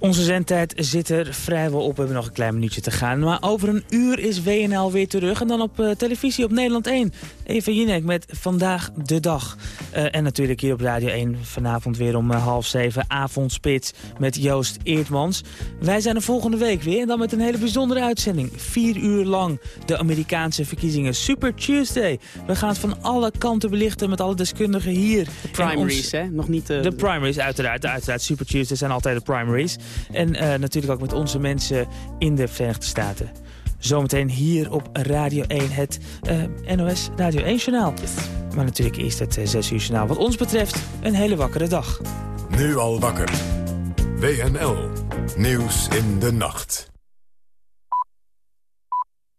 Speaker 3: Onze zendtijd zit er vrijwel op. We hebben nog een klein minuutje te gaan. Maar over een uur is WNL weer terug. En dan op uh, televisie op Nederland 1. Eva Jinek met Vandaag de Dag. Uh, en natuurlijk hier op Radio 1 vanavond weer om uh, half zeven. Avondspits met Joost Eertmans. Wij zijn er volgende week weer. En dan met een hele bijzondere uitzending. Vier uur lang de Amerikaanse verkiezingen. Super Tuesday. We gaan het van alle kanten belichten met alle deskundigen hier.
Speaker 4: De primaries, ons... hè? Nog niet
Speaker 3: de... De primaries, uiteraard. uiteraard. Super Tuesday zijn altijd de primaries. En uh, natuurlijk ook met onze mensen in de Verenigde Staten. Zometeen hier op Radio 1 het uh, NOS Radio 1 journaal. Maar natuurlijk eerst het uh, 6 uur journaal. Wat ons betreft een hele wakkere dag.
Speaker 2: Nu al wakker. WNL. Nieuws in de nacht.